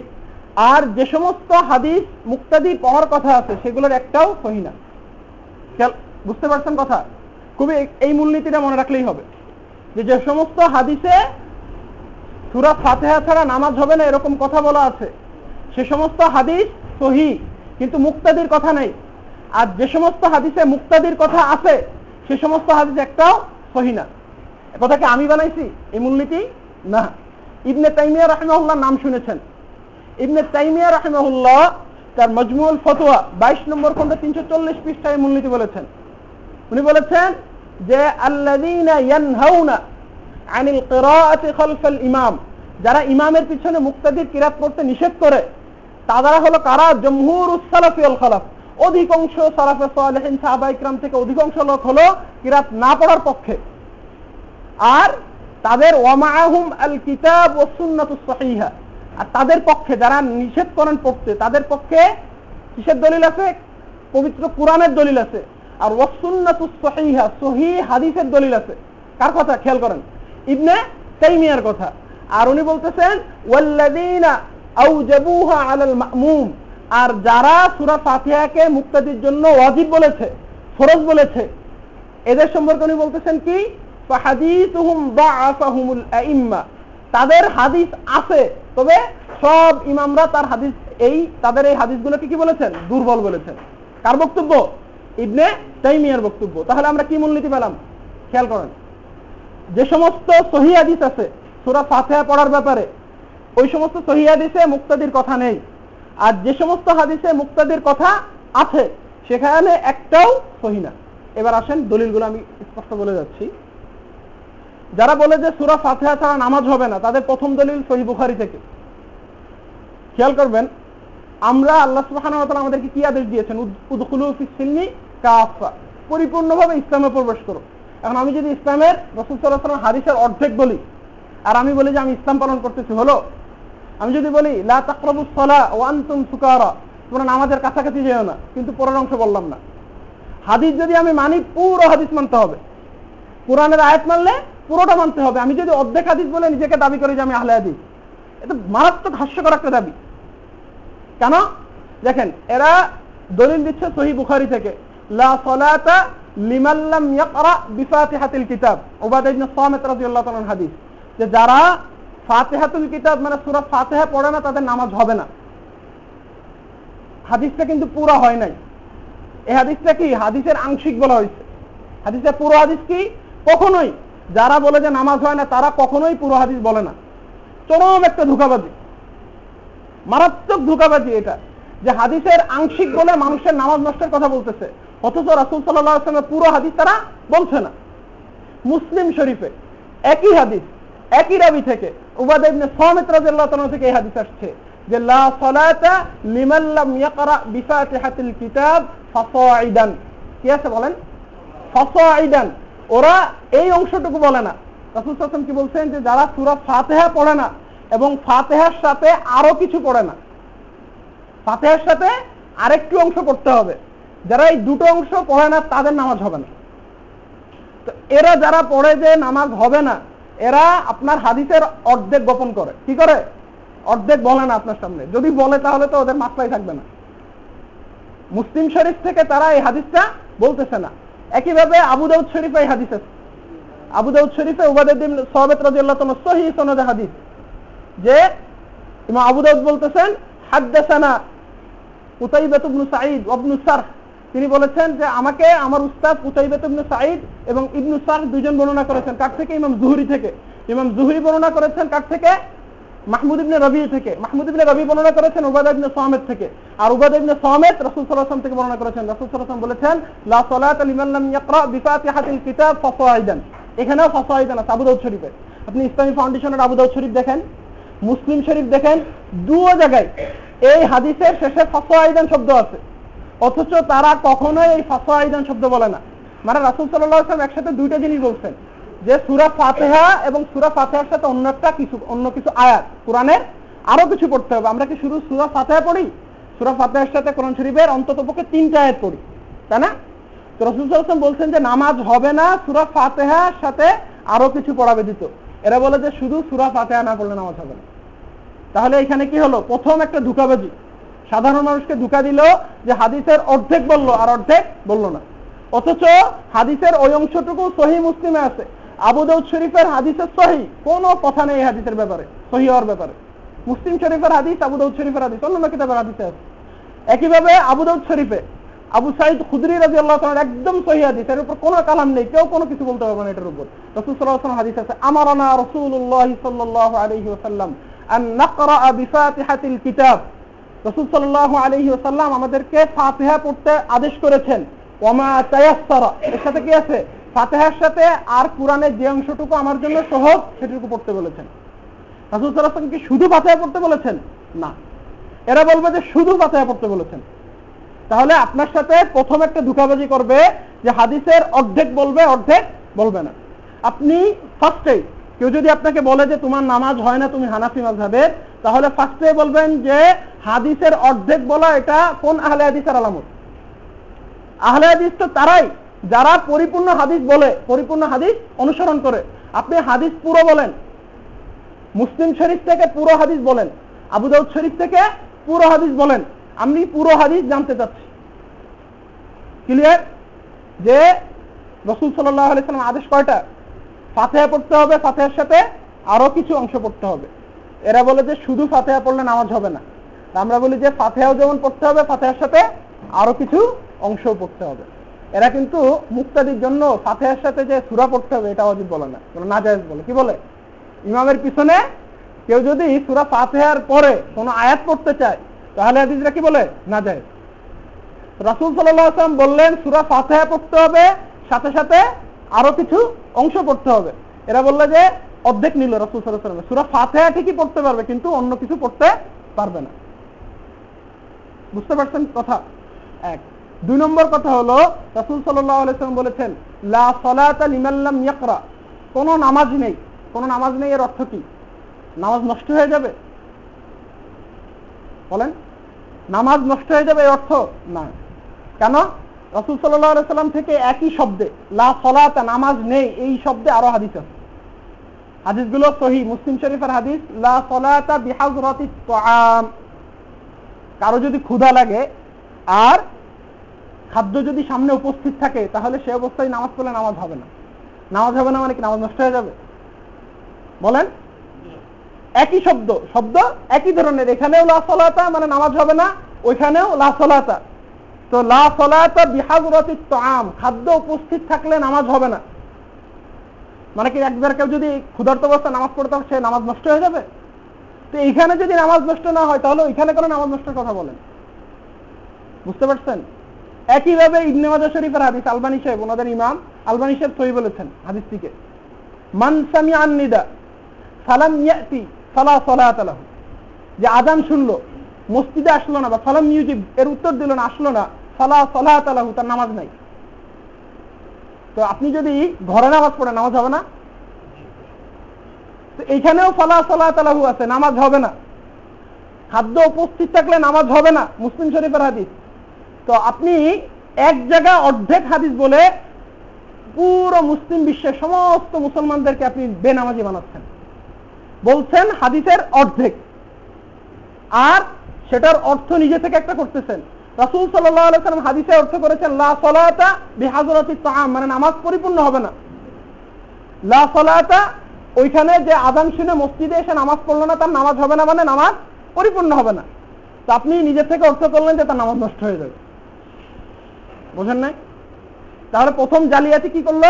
আর যে সমস্ত হাদিস মুক্তাদি পড়ার কথা আছে, সেগুলোর একটাও সহি না। বুঝতে পারছেন কথা? খুবই এই মূলনীতিটা মনে রাখলেই হবে। যে যে সমস্ত হাদিসে সুরা ফাতেহা ছাড়া নামাজ হবে না, এরকম কথা বলা আছে। সে সমস্ত হাদিস সহি, কিন্তু মুক্তাদির কথা নেই। আর যে সমস্ত হাদিসে মুক্তাদির কথা আছে, সে সমস্ত হাদিস একটাও সহি না। কথাকে আমি বানাইছি? এই মূলনীতি? না। ইবনে তাইমিয়া রাহেমাহুল্লাহ নাম শুনেছেন। ইবনে তাইমিয়া রাহেমাহুল্লাহ তার মজমুল ফতোয়া বাইশ নম্বর খন্ড তিনশো চল্লিশ পৃষ্ঠায় মূলনীতি বলেছেন। উনি বলেছেন যে ইমাম। যারা ইমামের পিছনে মুক্তাদির কিরাত করতে নিষেধ করে, তারা হলো কারা? জমহুর উসালাফিয়াল খলাফ। অধিকাংশ সালাফে সালেহিন সাহাবা ইকরাম থেকে অধিকাংশ লোক হলো কিরাত না পড়ার পক্ষে। আর তাদের ওয়ামাহুম আল কিতাব ও সুন্নাতুস সহিহা। আর তাদের পক্ষে যারা নিষেধ করেন পড়তে, তাদের পক্ষে কিসের দলিল আছে? পবিত্র কোরআনের দলিল আছে। আর ওয়াসুন্নাতুস সহিহা সহি হাদিসের দলিল আছে। কার কথা? খেয়াল করেন। ইবনে তাইমিয়ার কথা। আর উনি বলতেছেন, ওয়াল্লাযীনা আউজাবুহা আলাল মামুম। আর যারা সূরা ফাতিহাকে মুক্তাদির জন্য ওয়াজিব বলেছে, ফরজ বলেছে, এদের সম্পর্কে উনি বলতেছেন কি? তাদের হাদিস আছে, তবে সব ইমামরা তার হাদিস, এই, তাদের এই হাদিসগুলোকে কি বলেছেন? দুর্বল বলেছেন। কার বক্তব্য? ইবনে তাইমিয়ার বক্তব্য। তাহলে আমরা কি মূলনীতি পেলাম? খেয়াল করেন। যে সমস্ত সহি হাদিস আছে, সুরা ফাতেহা পড়ার ব্যাপারে, ওই সমস্ত সহি হাদিসে মুক্তাদির কথা নেই। আর যে সমস্ত হাদিসে মুক্তাদির কথা আছে, সেখানে একটাও সহি না। এবার আসেন দলিলগুলো আমি স্পষ্ট বলে যাচ্ছি। যারা বলে যে সুরা ফাতেহা ছাড়া নামাজ হবে না, তাদের প্রথম দলিল সহি বুখারি থেকে। খেয়াল করবেন, আমরা আল্লাহ তাআলা আমাদেরকে কি আদেশ দিয়েছেন? উদখুলু ফিস সিলমি কাফা পরিপূর্ণভাবে ইসলামে প্রবেশ করো। এখন আমি যদি ইসলামের রাসূল ওয়াসাল্লাম হাদিসের অর্ধেক বলি, আর আমি বলি যে আমি ইসলাম পালন করতেছি, হলো আমি যদি বলি, লা তাকরাবুস সালা ওয়া সুকারা তোমরা নামাজের কাছাকাছি যেও না, কিন্তু পরের অংশ বললাম না। হাদিস যদি আমি মানি, পুরো হাদিস মানতে হবে। কোরআনের আয়াত মানলে পুরোটা মানতে হবে। আমি যদি অর্ধেক হাদিস বলে নিজেকে দাবি করি যে আমি আহলে হাদিস এটা মারাত্মক হাস্যকর একটা দাবি। কেন? দেখেন, এরা দলিল দিচ্ছে সহি বুখারি থেকে, লা সলাতা লিমাল্লাম ইয়াকরা বিফাতিহাতিল কিতাব ইবনে সামিত রাদিয়াল্লাহু তাআলা হাদিস, যে যারা ফাতিহাতুল কিতাব মানে সূরা ফাতিহা পড়ে না, তাদের নামাজ হবে না। হাদিসটা কিন্তু পুরো হয় নাই। এই হাদিসটা কি? হাদিসের আংশিক বলা হয়েছে। হাদিসের পুরো হাদিস কি? কখনোই। যারা বলে যে নামাজ হয় না, তারা কখনোই পুরো হাদিস বলে না। চরম একটা ধোকাবাজি। মারাত্মক ধোকাবাজি এটা। যে হাদিসের আংশিক বলে মানুষের নামাজ নষ্টের কথা বলতেছে। অথচ রাসুল সাল্লামের পুরো হাদিস তারা বলছে না। মুসলিম শরীফে একই হাদিস একই রাবি থেকে। উবাদ থেকে এই হাদিস আসছে যে, লা কিতাব কি আছে বলেন? ওরা এই অংশটুকু বলে না। কি বলছেন যে, যারা সূরা ফাতিহা পড়ে না এবং ফাতিহার সাথে আরও কিছু পড়ে না, ফাতিহার সাথে আরেকটু অংশ পড়তে হবে। যারা এই দুটো অংশ পড়ে না, তাদের নামাজ হবে না। তো এরা যারা পড়ে যে, নামাজ হবে না এরা আপনার হাদিসের অর্ধেক গোপন করে। কি করে? অর্ধেক বলে না আপনার সামনে। যদি বলে তাহলে তো ওদের মাত্রাই থাকবে না। মুসলিম শরীফ থেকে তারা এই হাদিসটা বলতেছে না। একইভাবে আবু দাউদ শরীফ এই হাদিস আছে। আবু দাউদ শরীফে উবাদুদ্দিন সাহাবেত তাআলা সহিহ সনদে হাদিস। যে ইমাম আবু দাউদ বলতেছেন, হাদ্দাসানা উতাইবাত ইবনে সাঈদ ইবনে সারহ। তিনি বলেছেন যে আমাকে আমার উস্তাদ উতাইবাত ইবনে সাঈদ এবং ইবনে সারহ দুইজন বর্ণনা করেছেন। কার থেকে? ইমাম জুহরি থেকে। ইমাম জুহরি বর্ণনা করেছেন কার থেকে? মাহমুদ ইবনে রবি থেকে। মাহমুদ ইবনে রবি বর্ণনা করেছেন উবাদা ইবনে সামেদ থেকে। আর উবাদা ইবনে সামেদ রাসূল সাল্লাল্লাহু থেকে বর্ণনা করেছেন। রাসূল সাল্লাল্লাহু বলেছেন, লা সালাতা লিমান লাম ইয়াকরা বিফাতিহাতিল কিতাব ফাসাইদান। এখানেও ফাসাইদান আছে, আবু দাউদ শরীফে। আপনি ইসলামী ফাউন্ডেশনের আবু দাউদ শরীফ দেখেন, মুসলিম শরীফ দেখেন দুও জায়গায় এই হাদিসের শেষে ফাসাইদান শব্দ আছে। অথচ তারা কখনোই এই ফাসাইদান শব্দ বলে না। মানে রাসূল আলাইহি ওয়াসাল্লাম একসাথে দুইটা জিনিস বলছেন। যে সুরা ফাতেহা এবং সুরা ফাতেহার সাথে অন্য একটা কিছু, অন্য কিছু আয়াত। কোরআনের আরও কিছু পড়তে হবে। আমরা কি শুরু সুরা ফাতেহা পড়ি? সুরা ফাতেহার সাথে কোরআন শরীফের অন্তত পক্ষে তিনটা আয়াত পড়ি। তাই না? তো রসুল সাল্লাম বলছেন যে নামাজ হবে না, সুরা ফাতেহার সাথে আরও কিছু পড়া ব্যতীত। এরা বলে যে শুধু সুরা ফাতেহা না পড়লে নামাজ হবে না। তাহলে এখানে কি হলো? প্রথম একটা ধোকাবাজি। সাধারণ মানুষকে ধোকা দিল যে হাদিসের অর্ধেক বলল আর অর্ধেক বলল না। অথচ হাদিসের ওই অংশটুকু সহি মুসলিমে আছে। আবু দাউদ শরীফের হাদিসের সহি, কোনো কথা নেই হাদিসের ব্যাপারে, সহি হওয়ার ব্যাপারে। মুসলিম শরীফের হাদিস, আবু দাউদ শরীফের হাদিস, অন্য কিতাবের হাদিসে আছে। একইভাবে আবু দাউদ শরীফে আবু সাইদ খুদরি রাজি আল্লাহ একদম সহি হাদিস, এর উপর কোনো কালাম নেই, কেউ কোনো কিছু বলতে পারবে না এটার উপর। রসুল সাল্লাহ হাদিস আছে, আমারানা রসুল্লাহ সাল্লাহ আলহি ওসাল্লাম আন নাকরা বিফাতিহাতিল কিতাব। রসুল সাল্লাহ আলহি ওসাল্লাম আমাদেরকে ফাতিহা পড়তে আদেশ করেছেন। ওমা তায়াসসারা। এর সাথে কি আছে? ফাতেহার সাথে আর কোরআনের যে অংশটুকু আমার জন্য সহজ, সেটুকু পড়তে বলেছেন। রাসুল সাল্লাহ কি শুধু ফাতেহা পড়তে বলেছেন? না। এরা বলবে যে শুধু ফাতেহা পড়তে বলেছেন। তাহলে আপনার সাথে প্রথম একটা ধোকাবাজি করবে যে হাদিসের অর্ধেক বলবে অর্ধেক বলবে না। আপনি ফার্স্টে কেউ যদি আপনাকে বলে যে তোমার নামাজ হয় না, তুমি হানাফি মাঝহাবের তাহলে ফার্স্টে বলবেন যে হাদিসের অর্ধেক বলা এটা কোন আহলে হাদিসের আলামত? আহলে হাদিস তো তারাই, যারা পরিপূর্ণ হাদিস বলে, পরিপূর্ণ হাদিস অনুসরণ করে। আপনি হাদিস পুরো বলেন, মুসলিম শরীফ থেকে পুরো হাদিস বলেন, আবু দাউদ শরীফ থেকে পুরো হাদিস বলেন, আমি পুরো হাদিস জানতে চাচ্ছি। ক্লিয়ার যে রসুল সাল্লাহ আলাইসালাম আদেশ কয়টা? ফাতেহা পড়তে হবে, ফাতেহার সাথে আরও কিছু অংশ পড়তে হবে। এরা বলে যে শুধু ফাতেহা পড়লে নামাজ হবে না। আমরা বলি যে ফাতেহাও যেমন পড়তে হবে, ফাতেহার সাথে আরও কিছু অংশ পড়তে হবে। এরা কিন্তু মুক্তাদির জন্য ফাতেহার সাথে যে সুরা পড়তে হবে, এটা অজিব বলে না না জায়েজ বলে। কি বলে? ইমামের পিছনে কেউ যদি সুরা ফাতেহার পরে কোনো আয়াত পড়তে চায়, তাহলে হাদিসরা কি বলে? না যায় রাসুল সাল্লাম বললেন, সুরা ফাতেহা পড়তে হবে, সাথে সাথে আরও কিছু অংশ পড়তে হবে। এরা বললে যে, অর্ধেক নিল রাসুল সাল্লাহ সুরা ফাতেহা ঠিকই পড়তে পারবে, কিন্তু অন্য কিছু পড়তে পারবে না। বুঝতে পারছেন কথা? এক। দুই নম্বর কথা হলো, রাসুল সাল্লাম বলেছেন, লা লিমাল্লাম কোন নামাজ নেই। কোন নামাজ নেই এর অর্থ কি? নামাজ নষ্ট হয়ে যাবে? বলেন। নামাজ নষ্ট হয়ে যাবে এর অর্থ? না। কেন? রসুল সাল্লাম থেকে একই শব্দে, লা সলাতা, নামাজ নেই, এই শব্দে আরও হাদিস আছে। হাদিসগুলো সহি, মুসলিম শরীফের হাদিস, লা সলাতা বিহাজরাতি তাআম। কারও যদি ক্ষুধা লাগে, আর খাদ্য যদি সামনে উপস্থিত থাকে, তাহলে সে অবস্থায় নামাজ পড়লে নামাজ হবে না। নামাজ হবে না মানে কি নামাজ নষ্ট হয়ে যাবে? বলেন? একই শব্দ শব্দ একই ধরনের, এখানেও লাসলাতা মানে নামাজ হবে না, ওইখানেও লাসলাতা তো আম খাদ্য উপস্থিত থাকলে নামাজ হবে না। মানে কি একবার কেউ যদি ক্ষুধার্ত অবস্থা নামাজ পড়তে সে নামাজ নষ্ট হয়ে যাবে? তো এইখানে যদি নামাজ নষ্ট না হয়, তাহলে ওইখানে কোনো নামাজ নষ্টের কথা বলেন? বুঝতে পারছেন? একইভাবে ইবনে মাজা শরীফের হাদিস, আলবানি সাহেব, ওনাদের ইমাম আলবানি সাহেব সহি বলেছেন হাদিসটিকে মান সামি আন্নিদা সালাম ইয়াতি সালা যে আজান শুনলো, মসজিদে আসলো না বা সালাম মিউজিক এর উত্তর দিল না, আসলো না আলাহু, তার নামাজ নাই। তো আপনি যদি ঘরে নামাজ পড়ে নামাজ হবে না? তো এইখানেও আলাহু আছে, নামাজ হবে না। খাদ্য উপস্থিত থাকলে নামাজ হবে না, মুসলিম শরীফের হাদিস। তো আপনি এক জায়গা অর্ধেক হাদিস বলে পুরো মুসলিম বিশ্বের সমস্ত মুসলমানদেরকে আপনি বেনামাজি বানাচ্ছেন। বলছেন হাদিসের অর্ধেক। আর সেটার অর্থ নিজে থেকে একটা করতেছেন। রাসুল সাল্লাম হাদিসে অর্থ করেছেন, লা সলাতা বিহাজরতি তাম মানে নামাজ পরিপূর্ণ হবে না। লা সলাতা ওইখানে যে আদান শুনে মসজিদে এসে নামাজ পড়ল না, তার নামাজ হবে না মানে নামাজ পরিপূর্ণ হবে না। তো আপনি নিজের থেকে অর্থ করলেন যে তার নামাজ নষ্ট হয়ে যাবে। বোঝেন নাই? তাহলে প্রথম জালিয়াতি কি করল?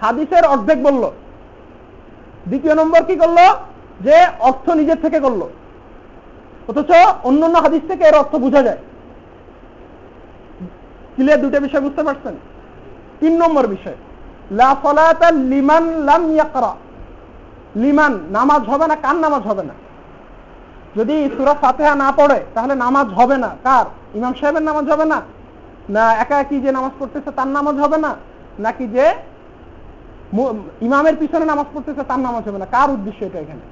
হাদিসের অর্ধেক বলল। দ্বিতীয় নম্বর কি করল? যে অর্থ নিজের থেকে করল। অথচ অন্য অন্য হাদিস থেকে এর অর্থ বোঝা যায়। ক্লিয়ার দুটো বিষয় বুঝতে পারছেন? তিন নম্বর বিষয়, লা সলাতা লিমান লাম ইয়াকরা। লিমান, নামাজ হবে না, কার নামাজ হবে না? যদি সুরা ফাতেহা না পড়ে, তাহলে নামাজ হবে না। কার? ইমাম সাহেবের নামাজ হবে না? না, একা একই যে নামাজ পড়তেছে তার নামাজ হবে না? নাকি যে ইমামের পিছনে নামাজ পড়তেছে তার নামাজ হবে না? কার উদ্দেশ্য এটা এখানে?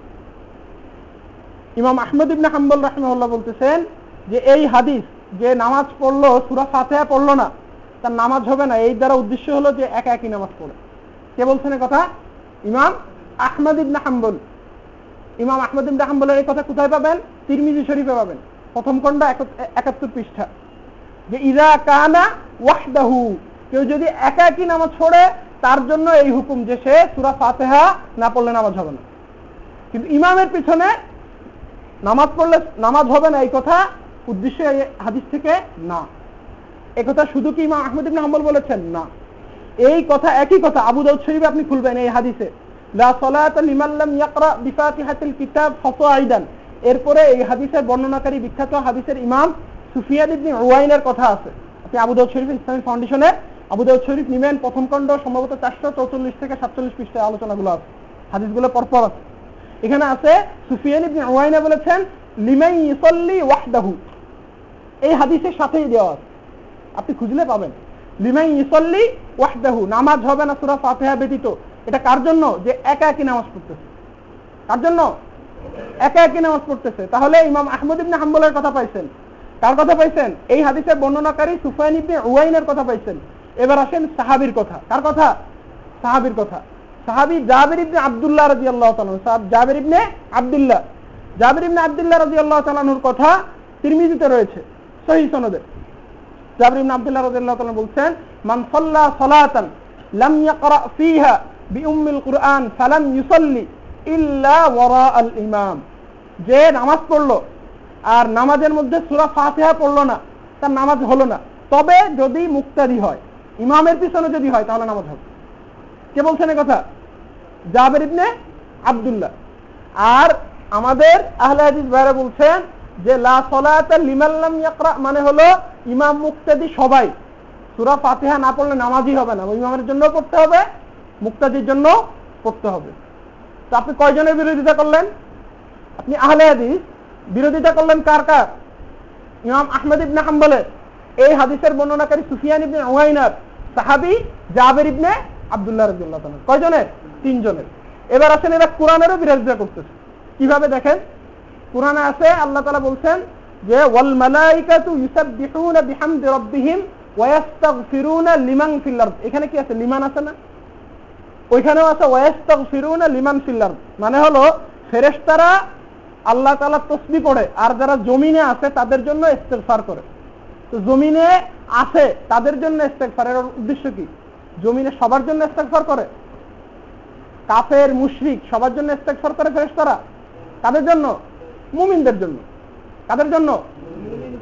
ইমাম আহমদ ইবনে হাম্বল রাহমাহুল্লাহ বলতেছেন যে এই হাদিস যে নামাজ পড়ল, সুরা ফাতেহা পড়ল না, তার নামাজ হবে না। এই দ্বারা উদ্দেশ্য হলো যে একা একই নামাজ পড়ে। কে বলছেন কথা? ইমাম আহমদ ইবনে হাম্বল। ইমাম আহমদ ইবনে হাম্বলের এই কথা কোথায় পাবেন? তিরমিজি শরীফে পাবেন। প্রথম খণ্ড একাত্তর পৃষ্ঠা। যে ইরা কানা ওয়াহদাহু, কেউ যদি একা একই নামাজ পড়ে, তার জন্য এই হুকুম যে সে সুরা ফাতেহা না পড়লে নামাজ হবে না। কিন্তু ইমামের পিছনে নামাজ পড়লে নামাজ হবে না, এই কথা উদ্দেশ্য হাদিস থেকে না। এই কথা শুধু কি ইমাম আহমদ ইবনে হাম্বল বলেছেন? না। এই কথা একই কথা আবু দাউদ শরীফে আপনি খুলবেন এই হাদিসে। লা সালাতা ইয়াকরা বিফাতিহাতিল কিতাব এরপরে এই হাদিসের বর্ণনাকারী বিখ্যাত হাদিসের ইমাম ইবনে কথা আছে। আপনি আবু দাউদ শরীফ ইসলামিক ফাউন্ডেশনে আবু দাউদ শরীফ নিবেন, প্রথম খণ্ড সম্ভবত চারশো চৌচল্লিশ থেকে সাতচল্লিশ পৃষ্ঠায় আলোচনাগুলো আছে। হাদিসগুলো পরপর আছে। এখানে আছে সুফিয়ান ইবনে উওয়াইনা বলেছেন লিমাই ইসল্লি ওয়াহদাহু। এই হাদিসের সাথেই দেওয়া আছে আপনি খুঁজলে পাবেন। লিমাই ইসল্লি ওয়াহদাহু, নামাজ হবে না সুরা ফাতিহা ব্যতীত। এটা কার জন্য? যে একা একই নামাজ পড়তেছে। কার জন্য? একা একই নামাজ পড়তেছে। তাহলে ইমাম আহমদ ইবনে হাম্বলের কথা পাইছেন। কার কথা পাইছেন? এই হাদিসের বর্ণনাকারী সুফাইন ইবনে উওয়াইনের কথা পাইছেন। এবার আসেন সাহাবির কথা। কার কথা? সাহাবির কথা। সাহাবি জাবির ইবনে আব্দুল্লাহ রাদিয়াল্লাহু তাআলা জাবির ইবনে আব্দুল্লাহ। জাবির ইবনে আব্দুল্লাহ রাদিয়াল্লাহু তাআলার কথা তিরমিজিতে রয়েছে। সহিহ সনদে। জাবির ইবনে আব্দুল্লাহ রাদিয়াল্লাহু তাআলা বলছেন, মান সাল্লা সালাতান লাম ইয়াকরা ফিহা বিউম্মিল কুরআন ফালাম ইউসাল্লি ইল্লা ওয়ারা আল ইমাম। যে নামাজ পড়ল, আর নামাজের মধ্যে সুরা ফাতেহা না, তার নামাজ হলো না। তবে যদি মুক্তাদি হয়, ইমামের পিছনে যদি হয়, তাহলে নামাজ হবে। কে বলছেন কথা? জাবের ইবনে আবদুল্লাহ। আর আমাদের আহলে হাদিস বলছেন যে লিমাল্লাম ইয়াকরা মানে হলো ইমাম মুক্তাদি সবাই। সূরা ফাতিহা না পড়লে নামাজই হবে না ইমামের জন্য পড়তে হবে, মুক্তাদির জন্য পড়তে হবে। তো আপনি কয়জনের বিরোধিতা করলেন? আপনি আহলে হাদিস, বিরোধিতা করলেন কার কার? ইমাম আহমেদ ইবনে হাম্বলের এই হাদিসের বর্ণনাকারী সুফিয়ান ইবনে ওয়াইনার সাহাবি জাবের ইবনে আব্দুল্লাহ তাআলা। কয়জনের? তিনজনের। এবার আসেন এরা কোরআনেরও বিরোধিতা করতেছে। কীভাবে দেখেন? কোরআনে আছে, আল্লাহ তাআলা বলছেন যে, ওয়াল এখানে কি আছে? লিমান আছে না? ওইখানেও আছে লিমান মানে হলো আল্লাহ পড়ে, আর যারা জমিনে আছে, তাদের জন্য ইস্তেগফার করে। তো জমিনে আছে, তাদের জন্য ইস্তেগফারের উদ্দেশ্য কি? জমিনে সবার জন্য ইস্তেগফার করে? কাফের, মুশরিক সবার জন্য ইস্তেগফার করে ফেরেশতারা? তাদের জন্য? মুমিনদের জন্য। কাদের জন্য?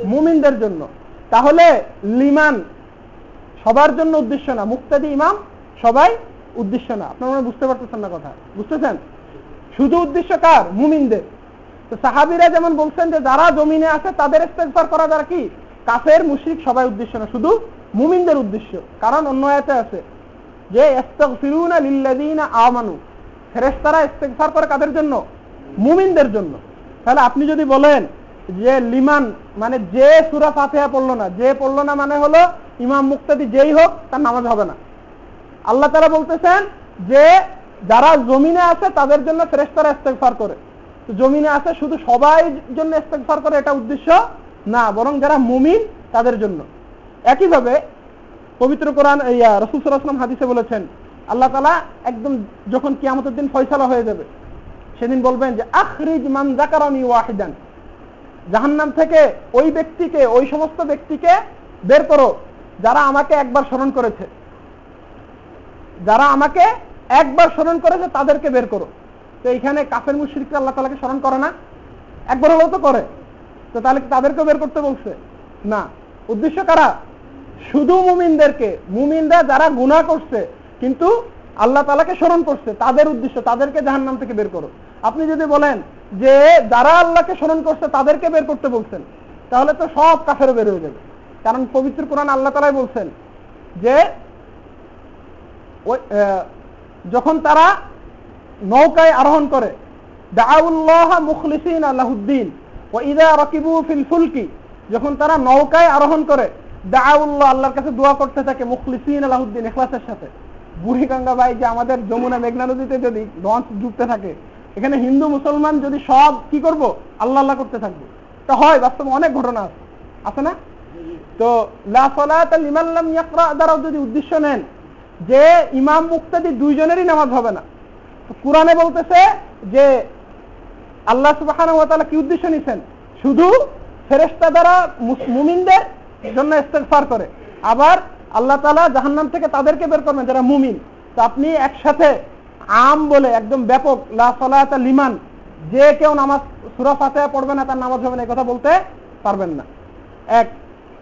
মুমিনদের জন্য। তাহলে লিমান সবার জন্য উদ্দেশ্য না, মুক্তাদি ইমাম সবাই উদ্দেশ্য না। আপনারা মনে বুঝতে পারতেছেন না কথা। বুঝতেছেন? শুধু উদ্দেশ্য কার? মুমিনদের। তো সাহাবিরা যেমন বলছেন যে যারা জমিনে আছে তাদের ইস্তেগফার করা যারা কি? কাফের, মুশরিক সবাই উদ্দেশ্য না, শুধু মুমিনদের উদ্দেশ্য। কারণ অন্য আয়াতে আছে যে, ইস্তাগফিরুনা লিল্লাযিনা আমানু। ফেরেশতারা ইস্তেগফার করে কাদের জন্য? মুমিনদের জন্য। তাহলে আপনি যদি বলেন যে লিমান মানে যে সূরা ফাতিহা পড়ল না, যে পড়ল না মানে হলো ইমাম মুক্তাদি যেই হোক, তার নামাজ হবে না। আল্লাহ তাআলা বলতেছেন যে যারা জমিনে আছে, তাদের জন্য ফেরেশতারা ইস্তেগফার করে। জমিনে আছে শুধু সবাই জন্য ইস্তেগফার করে এটা উদ্দেশ্য না, বরং যারা মুমিন, তাদের জন্য। একইভাবে পবিত্র কোরআন রসুল সাল্লাম হাদিসে বলেছেন, আল্লাহ তালা একদম যখন কিয়ামতের দিন ফয়সালা হয়ে যাবে সেদিন বলবেন যে, আখরিজ মান জাকারানি ওয়াহিদান। জাহান্নাম থেকে ওই ব্যক্তিকে, ওই সমস্ত ব্যক্তিকে বের করো, যারা আমাকে একবার স্মরণ করেছে। যারা আমাকে একবার স্মরণ করেছে, তাদেরকে বের করো। তো এইখানে কাফের মুশ্রিকরা আল্লাহ তালাকে স্মরণ করে না। একবার হলেও তো করে। তো তাহলে তাদেরকে বের করতে বলছে? না। উদ্দেশ্য কারা? শুধু মুমিনদেরকে। মুমিনরা যারা গুণা করছে, কিন্তু আল্লাহ তালাকে স্মরণ করছে, তাদের উদ্দেশ্য, তাদেরকে জাহান নাম থেকে বের করো। আপনি যদি বলেন যে যারা আল্লাহকে স্মরণ করছে তাদেরকে বের করতে বলছেন, তাহলে তো সব কাফেরও বের হয়ে যাবে। কারণ পবিত্র কোরআন আল্লাহ তালাই বলছেন যে যখন তারা নৌকায় আরোহণ করে দাউল্লাহ মুখলিসিন ও ইদা রকিবু ফিল ফুলকি যখন তারা নৌকায় আরোহণ করে দাউল্লাহ আল্লাহর কাছে দোয়া করতে থাকে, মুখলিসিন আলাহুদ্দিন এখলাসের সাথে বুড়িগঙ্গা ভাই যে আমাদের যমুনা, মেঘনা নদীতে যদি লঞ্চ ডুবতে থাকে এখানে হিন্দু, মুসলমান যদি সব কি করব? আল্লাহ আল্লাহ করতে থাকব। তা হয়, বাস্তবে অনেক ঘটনা আছে। আছে না? তো দ্বারাও যদি উদ্দেশ্য নেন যে ইমাম মুক্তাদি দুইজনেরই নামাজ হবে না। কোরআনে বলতেছে যে আল্লাহ সুবাহ কি উদ্দেশ্য নিছেন? শুধু ফেরেস্তা দ্বারা মুমিনদের জন্য ইস্তেগফার করে। আবার আল্লাহ তালা জাহান্নাম থেকে তাদেরকে বের করবেন, যারা মুমিন। তো আপনি একসাথে আম বলে, একদম ব্যাপক, লা লিমান। যে কেউ নামাজ, সুরা ফাতেহা পড়বে না, তার নামাজ হবে না কথা বলতে পারবেন না। এক,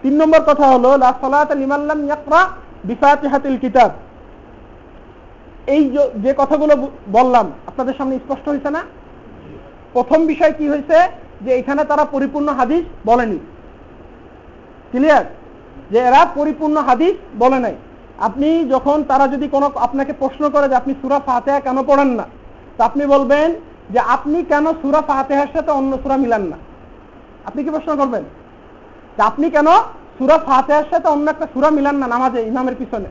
তিন নম্বর কথা হলো, লা সালাতা লিমান লাম ইয়াকরা বিফাতিহাতিল কিতাব। এই যে কথাগুলো বললাম, আপনাদের সামনে স্পষ্ট হয়েছে না? প্রথম বিষয় কি হয়েছে যে এখানে তারা পরিপূর্ণ হাদিস বলেনি। ক্লিয়ার যে এরা পরিপূর্ণ হাদিস বলে নাই। আপনি যখন তারা যদি কোনো আপনাকে প্রশ্ন করে যে আপনি সুরা ফাতেহা কেন পড়েন না, তা আপনি বলবেন যে আপনি কেন সুরা ফাতেহার সাথে অন্য সুরা মিলান না? আপনি কি প্রশ্ন করবেন? যে আপনি কেন সুরা ফাতেহার সাথে অন্য একটা সুরা মিলান না নামাজে, ইমামের পিছনে?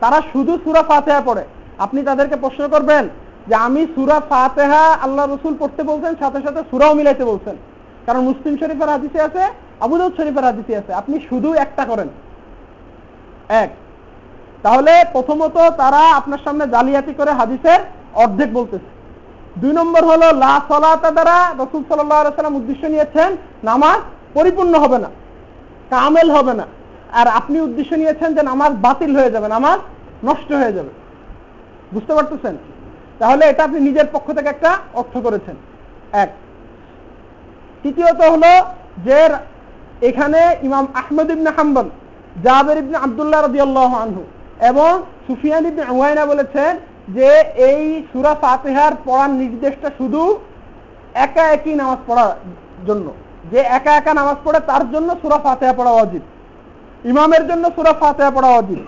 তারা শুধু সুরা ফাতেহা পড়ে। আপনি তাদেরকে প্রশ্ন করবেন যে আমি সুরা ফাতেহা আল্লাহ রসুল পড়তে বলছেন, সাথে সাথে সুরাও মিলাইতে বলছেন। কারণ মুসলিম শরীফের হাদিসে আছে আবুদাউদ শরীফের হাদিসে আছে। আপনি শুধু একটা করেন। এক। তাহলে প্রথমত তারা আপনার সামনে জালিয়াতি করে হাদিসের অর্ধেক বলতেছে। দুই নম্বর হলো, লা সলাতা দ্বারা রসুল সাল্লাম উদ্দেশ্য নিয়েছেন, নামাজ পরিপূর্ণ হবে না, কামেল হবে না। আর আপনি উদ্দেশ্য নিয়েছেন যে নামাজ বাতিল হয়ে যাবে, নামাজ নষ্ট হয়ে যাবে। বুঝতে পারতেছেন? তাহলে এটা আপনি নিজের পক্ষ থেকে একটা অর্থ করেছেন। এক। তৃতীয়ত হলো যে এখানে ইমাম আহমদ ইবনে হাম্বল, জাবের ইবনে আবদুল্লাহ রদিয়াল্লাহ আনহু এবং সুফিয়ান ইবনে ওয়াইনা বলেছেন যে এই সুরা ফাতেহার পড়ার নির্দেশটা শুধু একা একই নামাজ পড়ার জন্য। যে একা একা নামাজ পড়ে তার জন্য সুরা ফাতেহা পড়া অজিত ইমামের জন্য সুরা ফাতেহা পড়া অজিত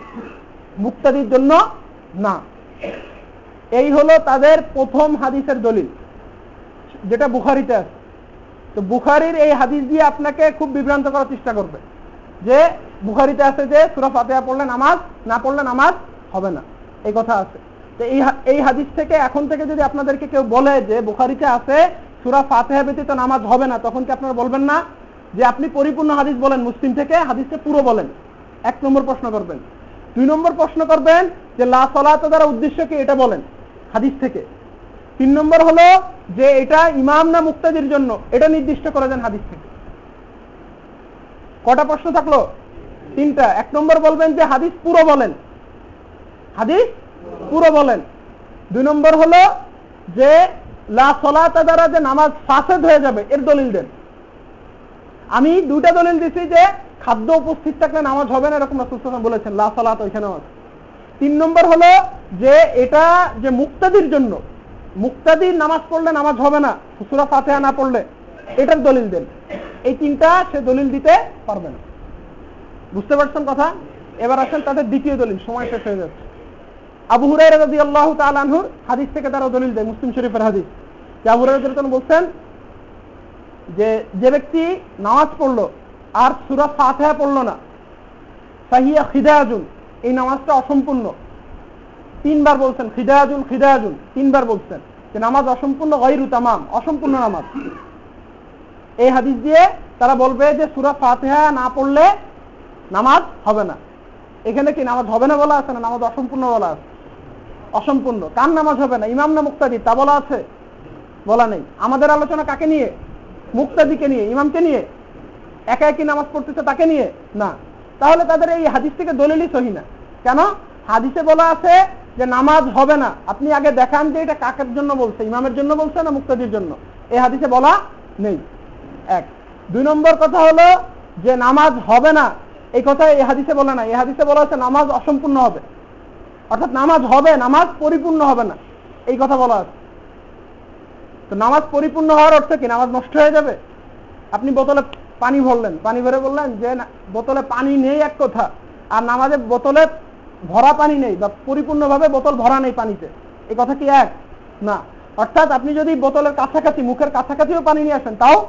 মুক্তাদির জন্য না। এই হলো তাদের প্রথম হাদিসের দলিল, যেটা বুখারিতে আছে। তো বুখারির এই হাদিস দিয়ে আপনাকে খুব বিভ্রান্ত করার চেষ্টা করবে যে বুখারিতে আছে যে সুরা ফাতেহা পড়লে নামাজ, না পড়লে নামাজ হবে না। এই কথা আছে। তো এই এই হাদিস থেকে, এখন থেকে যদি আপনাদেরকে কেউ বলে যে বুখারিতে আছে সুরা ফাতেহা ব্যতীত নামাজ হবে না, তখন কি আপনারা বলবেন না? যে আপনি পরিপূর্ণ হাদিস বলেন, মুসলিম থেকে হাদিসটা পুরো বলেন। এক নম্বর প্রশ্ন করবেন। দুই নম্বর প্রশ্ন করবেন যে লা সলাত দ্বারা উদ্দেশ্য কি, এটা বলেন হাদিস থেকে। তিন নম্বর হলো যে এটা ইমাম না মুক্তাদির জন্য, এটা নির্দিষ্ট করে দেন হাদিস থেকে। কটা প্রশ্ন থাকল? তিনটা। এক নম্বর বলবেন যে হাদিস পুরো বলেন। হাদিস পুরো বলেন। দুই নম্বর হলো যে লা দ্বারা যে নামাজ ফাসেদ হয়ে যাবে, এর দলিল দেন। আমি দুটা দলিল দিছি যে খাদ্য উপস্থিত থাকলে নামাজ হবে না, এরকম রাসুল বলেছেন, লা ওইখানে তিন নম্বর হলো যে এটা যে মুক্তাদির জন্য মুক্তাদির নামাজ পড়লে নামাজ হবে না, সুরা ফাতেহা না পড়লে, এটার দলিল দেন। এই তিনটা সে দলিল দিতে পারবে না। বুঝতে পারছেন কথা? এবার আসেন তাদের দ্বিতীয় দলিল, সময় শেষ হয়ে যাচ্ছে। আবু হুরাই রাজি আল্লাহ তালহুর হাদিস থেকে তারা দলিল দেয়, মুসলিম শরীফের হাদিস। যে আবু হুরাই বলছেন যে যে ব্যক্তি নামাজ পড়ল, আর সুরা ফাতেহা পড়ল না সাহিয়া খিদায়াজুন, এই নামাজটা অসম্পূর্ণ। তিনবার বলছেন, খিদায়াজুন খিদায়াজুন, তিনবার বলছেন যে নামাজ অসম্পূর্ণ গৈরু তামাম, অসম্পূর্ণ নামাজ। এই হাদিস দিয়ে তারা বলবে যে সুরা ফাতেহা না পড়লে নামাজ হবে না। এখানে কি নামাজ হবে না বলা আছে না নামাজ অসম্পূর্ণ বলা আছে? অসম্পূর্ণ। কার নামাজ হবে না? ইমাম না মুক্তাদি? তা বলা আছে? বলা নেই। আমাদের আলোচনা কাকে নিয়ে? মুক্তাদিকে নিয়ে। ইমামকে নিয়ে? একা একই নামাজ পড়তেছে তাকে নিয়ে? না। তাহলে তাদের এই হাদিস থেকে দলিলই সহি না। কেন? হাদিসে বলা আছে যে নামাজ হবে না। আপনি আগে দেখান যে এটা কাকের জন্য বলছে? ইমামের জন্য বলছে না মুক্তাদির জন্য? এই হাদিসে বলা নেই। এক। দুই নম্বর কথা হলো যে নামাজ হবে না এই কথা এই হাদিসে বলে না এই হাদিসে বলা হচ্ছে নামাজ অসম্পূর্ণ হবে। অর্থাৎ নামাজ হবে, নামাজ পরিপূর্ণ হবে না। এই কথা বলা আছে। তো নামাজ পরিপূর্ণ হওয়ার অর্থ কি? নামাজ নষ্ট হয়ে যাবে? আপনি বোতলে পানি ভরলেন। পানি ভরে বললেন যে বোতলে পানি নেই এক কথা। আর নামাজে বোতলে ভরা পানি নেই বা পরিপূর্ণভাবে বোতল ভরা নেই পানিতে। এই কথা কি এক? না। অর্থাৎ আপনি যদি বোতলের কাছাকাছি, মুখের কাছাকাছিও পানি নিয়ে আসেন, তাও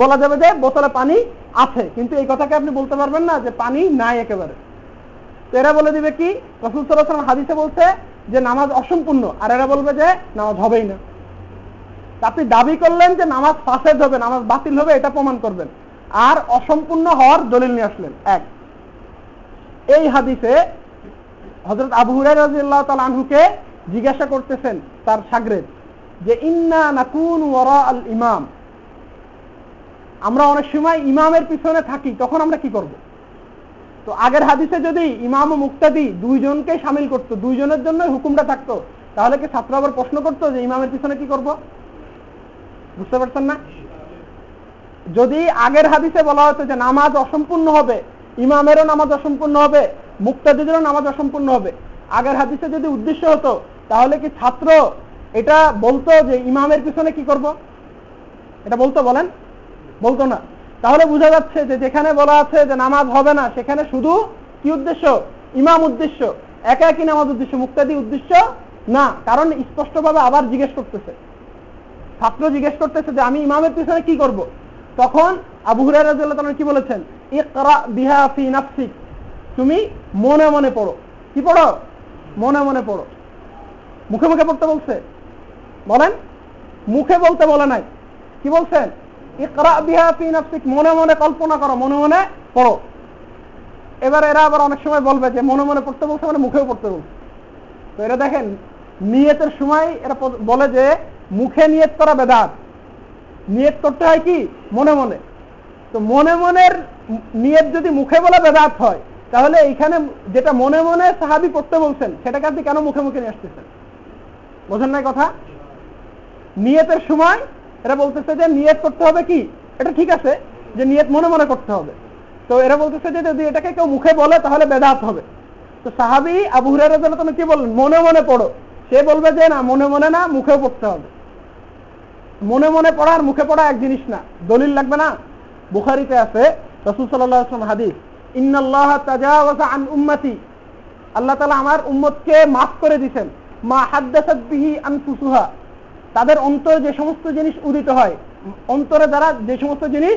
বলা যাবে যে বোতলে পানি আছে, কিন্তু এই কথাকে আপনি বলতে পারবেন না যে পানি নাই একেবারে। তো এরা বলে দিবে কি? রসুল সাল্লাম হাদিসে বলছে যে নামাজ অসম্পূর্ণ, আর এরা বলবে যে নামাজ হবেই না। আপনি দাবি করলেন যে নামাজ ফাঁসেদ হবে, নামাজ বাতিল হবে, এটা প্রমাণ করবেন। আর অসম্পূর্ণ হওয়ার দলিল নিয়ে আসলেন, এক। এই হাদিসে হজরত আবু হুরাই রাজিয়াল্লাহ তাল আনহুকে জিজ্ঞাসা করতেছেন তার সাগরেদ যে, ইন্না নাকুন ওরা আল ইমাম। আমরা অনেক সময় ইমামের পিছনে থাকি, তখন আমরা কি করব? তো আগের হাদিসে যদি ইমাম ও মুক্তাদি দুইজনকে সামিল করতো, দুইজনের জন্য হুকুমটা থাকতো, তাহলে কি ছাত্র আবার প্রশ্ন করতো যে ইমামের পিছনে কি করব? বুঝতে পারছেন না? যদি আগের হাদিসে বলা হতো যে নামাজ অসম্পূর্ণ হবে, ইমামেরও নামাজ অসম্পূর্ণ হবে, মুক্তাদিদেরও নামাজ অসম্পূর্ণ হবে, আগের হাদিসে যদি উদ্দেশ্য হতো, তাহলে কি ছাত্র এটা বলতো যে ইমামের পিছনে কি করব? এটা বলতো বলেন। বলতো না। তাহলে বোঝা যাচ্ছে যে যেখানে বলা আছে যে নামাজ হবে না, সেখানে শুধু কি উদ্দেশ্য? ইমাম উদ্দেশ্য। একা একই নামাজ উদ্দেশ্য, মুক্তাদি উদ্দেশ্য না। কারণ স্পষ্টভাবে আবার জিজ্ঞেস করতেছে। ছাত্র জিজ্ঞেস করতেছে যে আমি ইমামের পিছনে কি করব? তখন আবু হুরাই কি বলেছেন? ইকরা বিহা ফি নাফসিক। তুমি মনে মনে পড়ো। কি পড়ো? মনে মনে পড়ো। মুখে মুখে পড়তে বলছে। বলেন? মুখে বলতে বলে নাই। কি বলছেন? ইকরা বিহা ফি নাফসিক, মনে মনে কল্পনা করো, মনে মনে পড়ো। এবার এরা আবার অনেক সময় বলবে যে মনে মনে পড়তে বলছে মানে মুখেও পড়তে বলছে। তো এরা দেখেন, নিয়তের সময় এরা বলে যে মুখে নিয়ত করা বেদাত। নিয়ত করতে হয় কি? মনে মনে। তো মনে মনের নিয়ত যদি মুখে বলা বেদাত হয়, তাহলে এইখানে যেটা মনে মনে সাহাবি পড়তে বলছেন, সেটাকে আপনি কেন মুখে মুখে নিয়ে আসতেছেন? বোঝেন নাই কথা? নিয়তের সময় এরা বলতেছে যে নিয়ত করতে হবে কি? এটা ঠিক আছে, যে নিয়ত মনে মনে করতে হবে। তো এরা বলতেছে যে যদি এটাকে কেউ মুখে বলে, তাহলে বেদাত হবে। তো সাহাবি আবু তুমি কি বললেন? মনে মনে পড়ো। সে বলবে যে না, মনে মনে না, মুখেও পড়তে হবে। মনে মনে পড়া আর মুখে পড়া এক জিনিস না। দলিল লাগবে না? বুখারিতে আছে, রসুল সাল্লাম হাদিস, ইন্নাল্লাহ তাজাওয়াজা আন উম্মতি। আল্লাহ তালা আমার উম্মতকে মাফ করে দিছেন মা হাদ্দাসাত বিহি আনফুসুহা। তাদের অন্তরে যে সমস্ত জিনিস উদিত হয়, অন্তরে দ্বারা যে সমস্ত জিনিস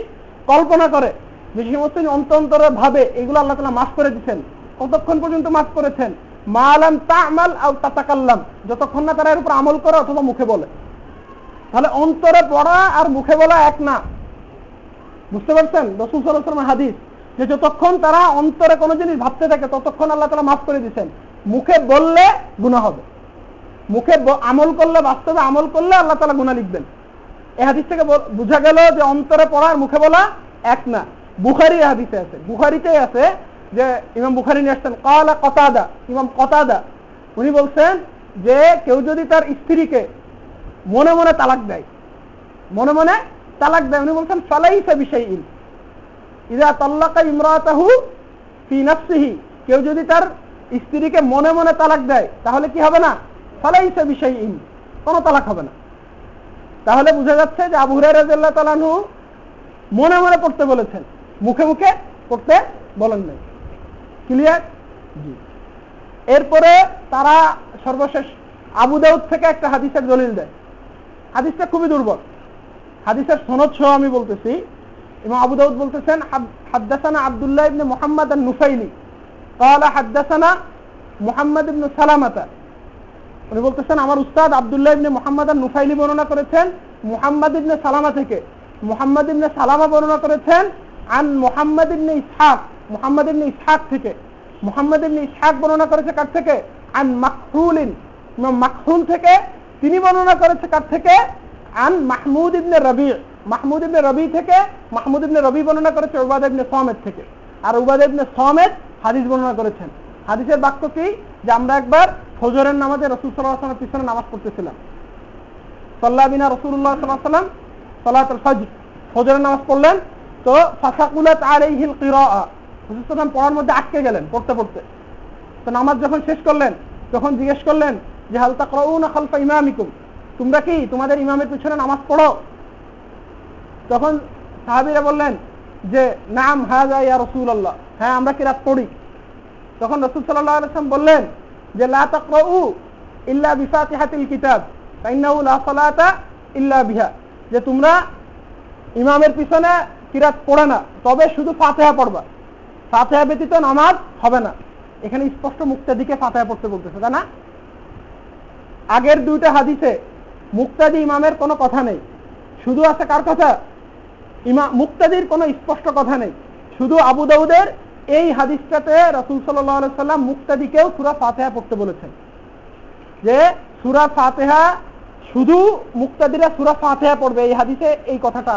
কল্পনা করে, যে সমস্ত অন্তরে ভাবে, এগুলো আল্লাহ তালা মাফ করে দিচ্ছেন কতক্ষণ পর্যন্ত মাফ করেছেন? মা আলাম তা আমাল আও তাতাকাল্লাম। যতক্ষণ না তারা এর উপর আমল করে অথবা মুখে বলে। তাহলে অন্তরে পড়া আর মুখে বলা এক না। বুঝতে পারছেন? রসুল সাল্লাম হাদিস, যে যতক্ষণ তারা অন্তরে কোনো জিনিস ভাবতে থাকে, ততক্ষণ আল্লাহ তালা মাফ করে দিচ্ছেন মুখে বললে গুণা হবে। মুখে আমল করলে, বাস্তবে আমল করলে আল্লাহ তালা গুণা লিখবেন। এই হাদিস থেকে বোঝা গেল যে অন্তরে পড়া আর মুখে বলা এক না। বুখারি হাদিসে আছে। বুখারিতে আছে যে ইমাম বুখারি নিয়ে আসছেন কালা কতাদা ইমাম কতাদা, উনি বলছেন যে কেউ যদি তার স্ত্রীকে মনে মনে তালাক দেয়, মনে মনে তালাক দেয়, উনি বলছেন, ফালাইসা বিষয় ইল ইদা তাল্লাকা ইমরাতাহু ফি নাফসিহি কেউ যদি তার স্ত্রীকে মনে মনে তালাক দেয়, তাহলে কি হবে না? ফালাইসা বিষয় ইল কোনো তালাক হবে না তাহলে বুঝা যাচ্ছে যে আবু রাজিয়াল্লাহ তালানহু মনে মনে পড়তে বলেছেন মুখে মুখে পড়তে বলেন নাই ক্লিয়ার জি এরপরে তারা সর্বশেষ আবু দাউদ থেকে একটা হাদিসের দলিল দেয় হাদিসটা খুবই দুর্বল হাদিসের সনদ সহ আমি বলতেছি এবং আবু দাউদ বলতেছেন হাদ্দাসানা আবদুল্লাহ ইবনে মোহাম্মদ আল নুফাইলি قال حدثنا মোহাম্মদ ইবনে সালামাতা উনি বলতেছেন, আমার উস্তাদ আবদুল্লাহ ইবনে মোহাম্মদ আল নুফাইলি বর্ণনা করেছেন, মুহাম্মদ ইবনে সালামা থেকে। মুহাম্মদ ইবনে সালামা বর্ণনা করেছেন, আন মোহাম্মদ ইবনে ইসহাক, মুহাম্মদ ইবনে ইসহাক থেকে। মুহাম্মদ ইবনে ইসহাক বর্ণনা করেছে কার থেকে? আন মাকহুলিন মাকহুল থেকে। তিনি বর্ণনা করেছে কার থেকে? আন মাহমুদ ইবনে রবি, মাহমুদ ইবনে রবি থেকে। মাহমুদ ইবনে রবি বর্ণনা করেছে উবাদ ইবনে সমেদ থেকে। আর উবাদ ইবনে সমেদ হাদিস বর্ণনা করেছেন। হাদিসের বাক্য কি? যে আমরা একবার ফজরের নামাজে রসুল সাল্লাহ পিছনে নামাজ পড়তেছিলাম। সাল্লাহ বিনা রসুল্লাহ সাল্লাহ সাল্লাম সালাত ফজ ফজরের নামাজ পড়লেন, তো ফাসাকুলাত আলাইহিল কিরা রসুল সাল্লাম পড়ার মধ্যে আটকে গেলেন পড়তে পড়তে। তো নামাজ যখন শেষ করলেন তখন জিজ্ঞেস করলেন যে, হাল তাকরাউনা খালফা ইমামিকুম? তোমরা কি তোমাদের ইমামের পিছনে নামাজ পড়ো? তখন সাহাবিরা বললেন যে, নাম হাজা ইয়া রসুল আল্লাহ হ্যাঁ আমরা কি রাত পড়ি। তখন রসুল সাল্লাহ আলসালাম বললেন যে, লা তাকরাউ ইল্লা বিফাতিহাতিল কিতাব, ফাইন্নাহু লা সালাতা ইল্লা বিহা। যে, তোমরা ইমামের পিছনে কিরাত পড়ে না, তবে শুধু ফাতেহা পড়বা। ফাতেহা ব্যতীত নামাজ হবে না। এখানে স্পষ্ট মুক্তাদিকে ফাতেহা পড়তে বলতেছে, তাই না? আগের দুইটা হাদিসে মুক্তাদি ইমামের কোনো কথা নেই। শুধু আছে কার কথা? ইমা মুক্তাদির কোনো স্পষ্ট কথা নেই। শুধু আবু দাউদের এই হাদিসটাতে রসুল সাল্লাম মুক্তাদিকেও সুরা ফাতেহা পড়তে বলেছেন। যে সুরা ফাতেহা শুধু মুক্তাদিরা সুরা ফাতেহা পড়বে, এই হাদিসে এই কথাটা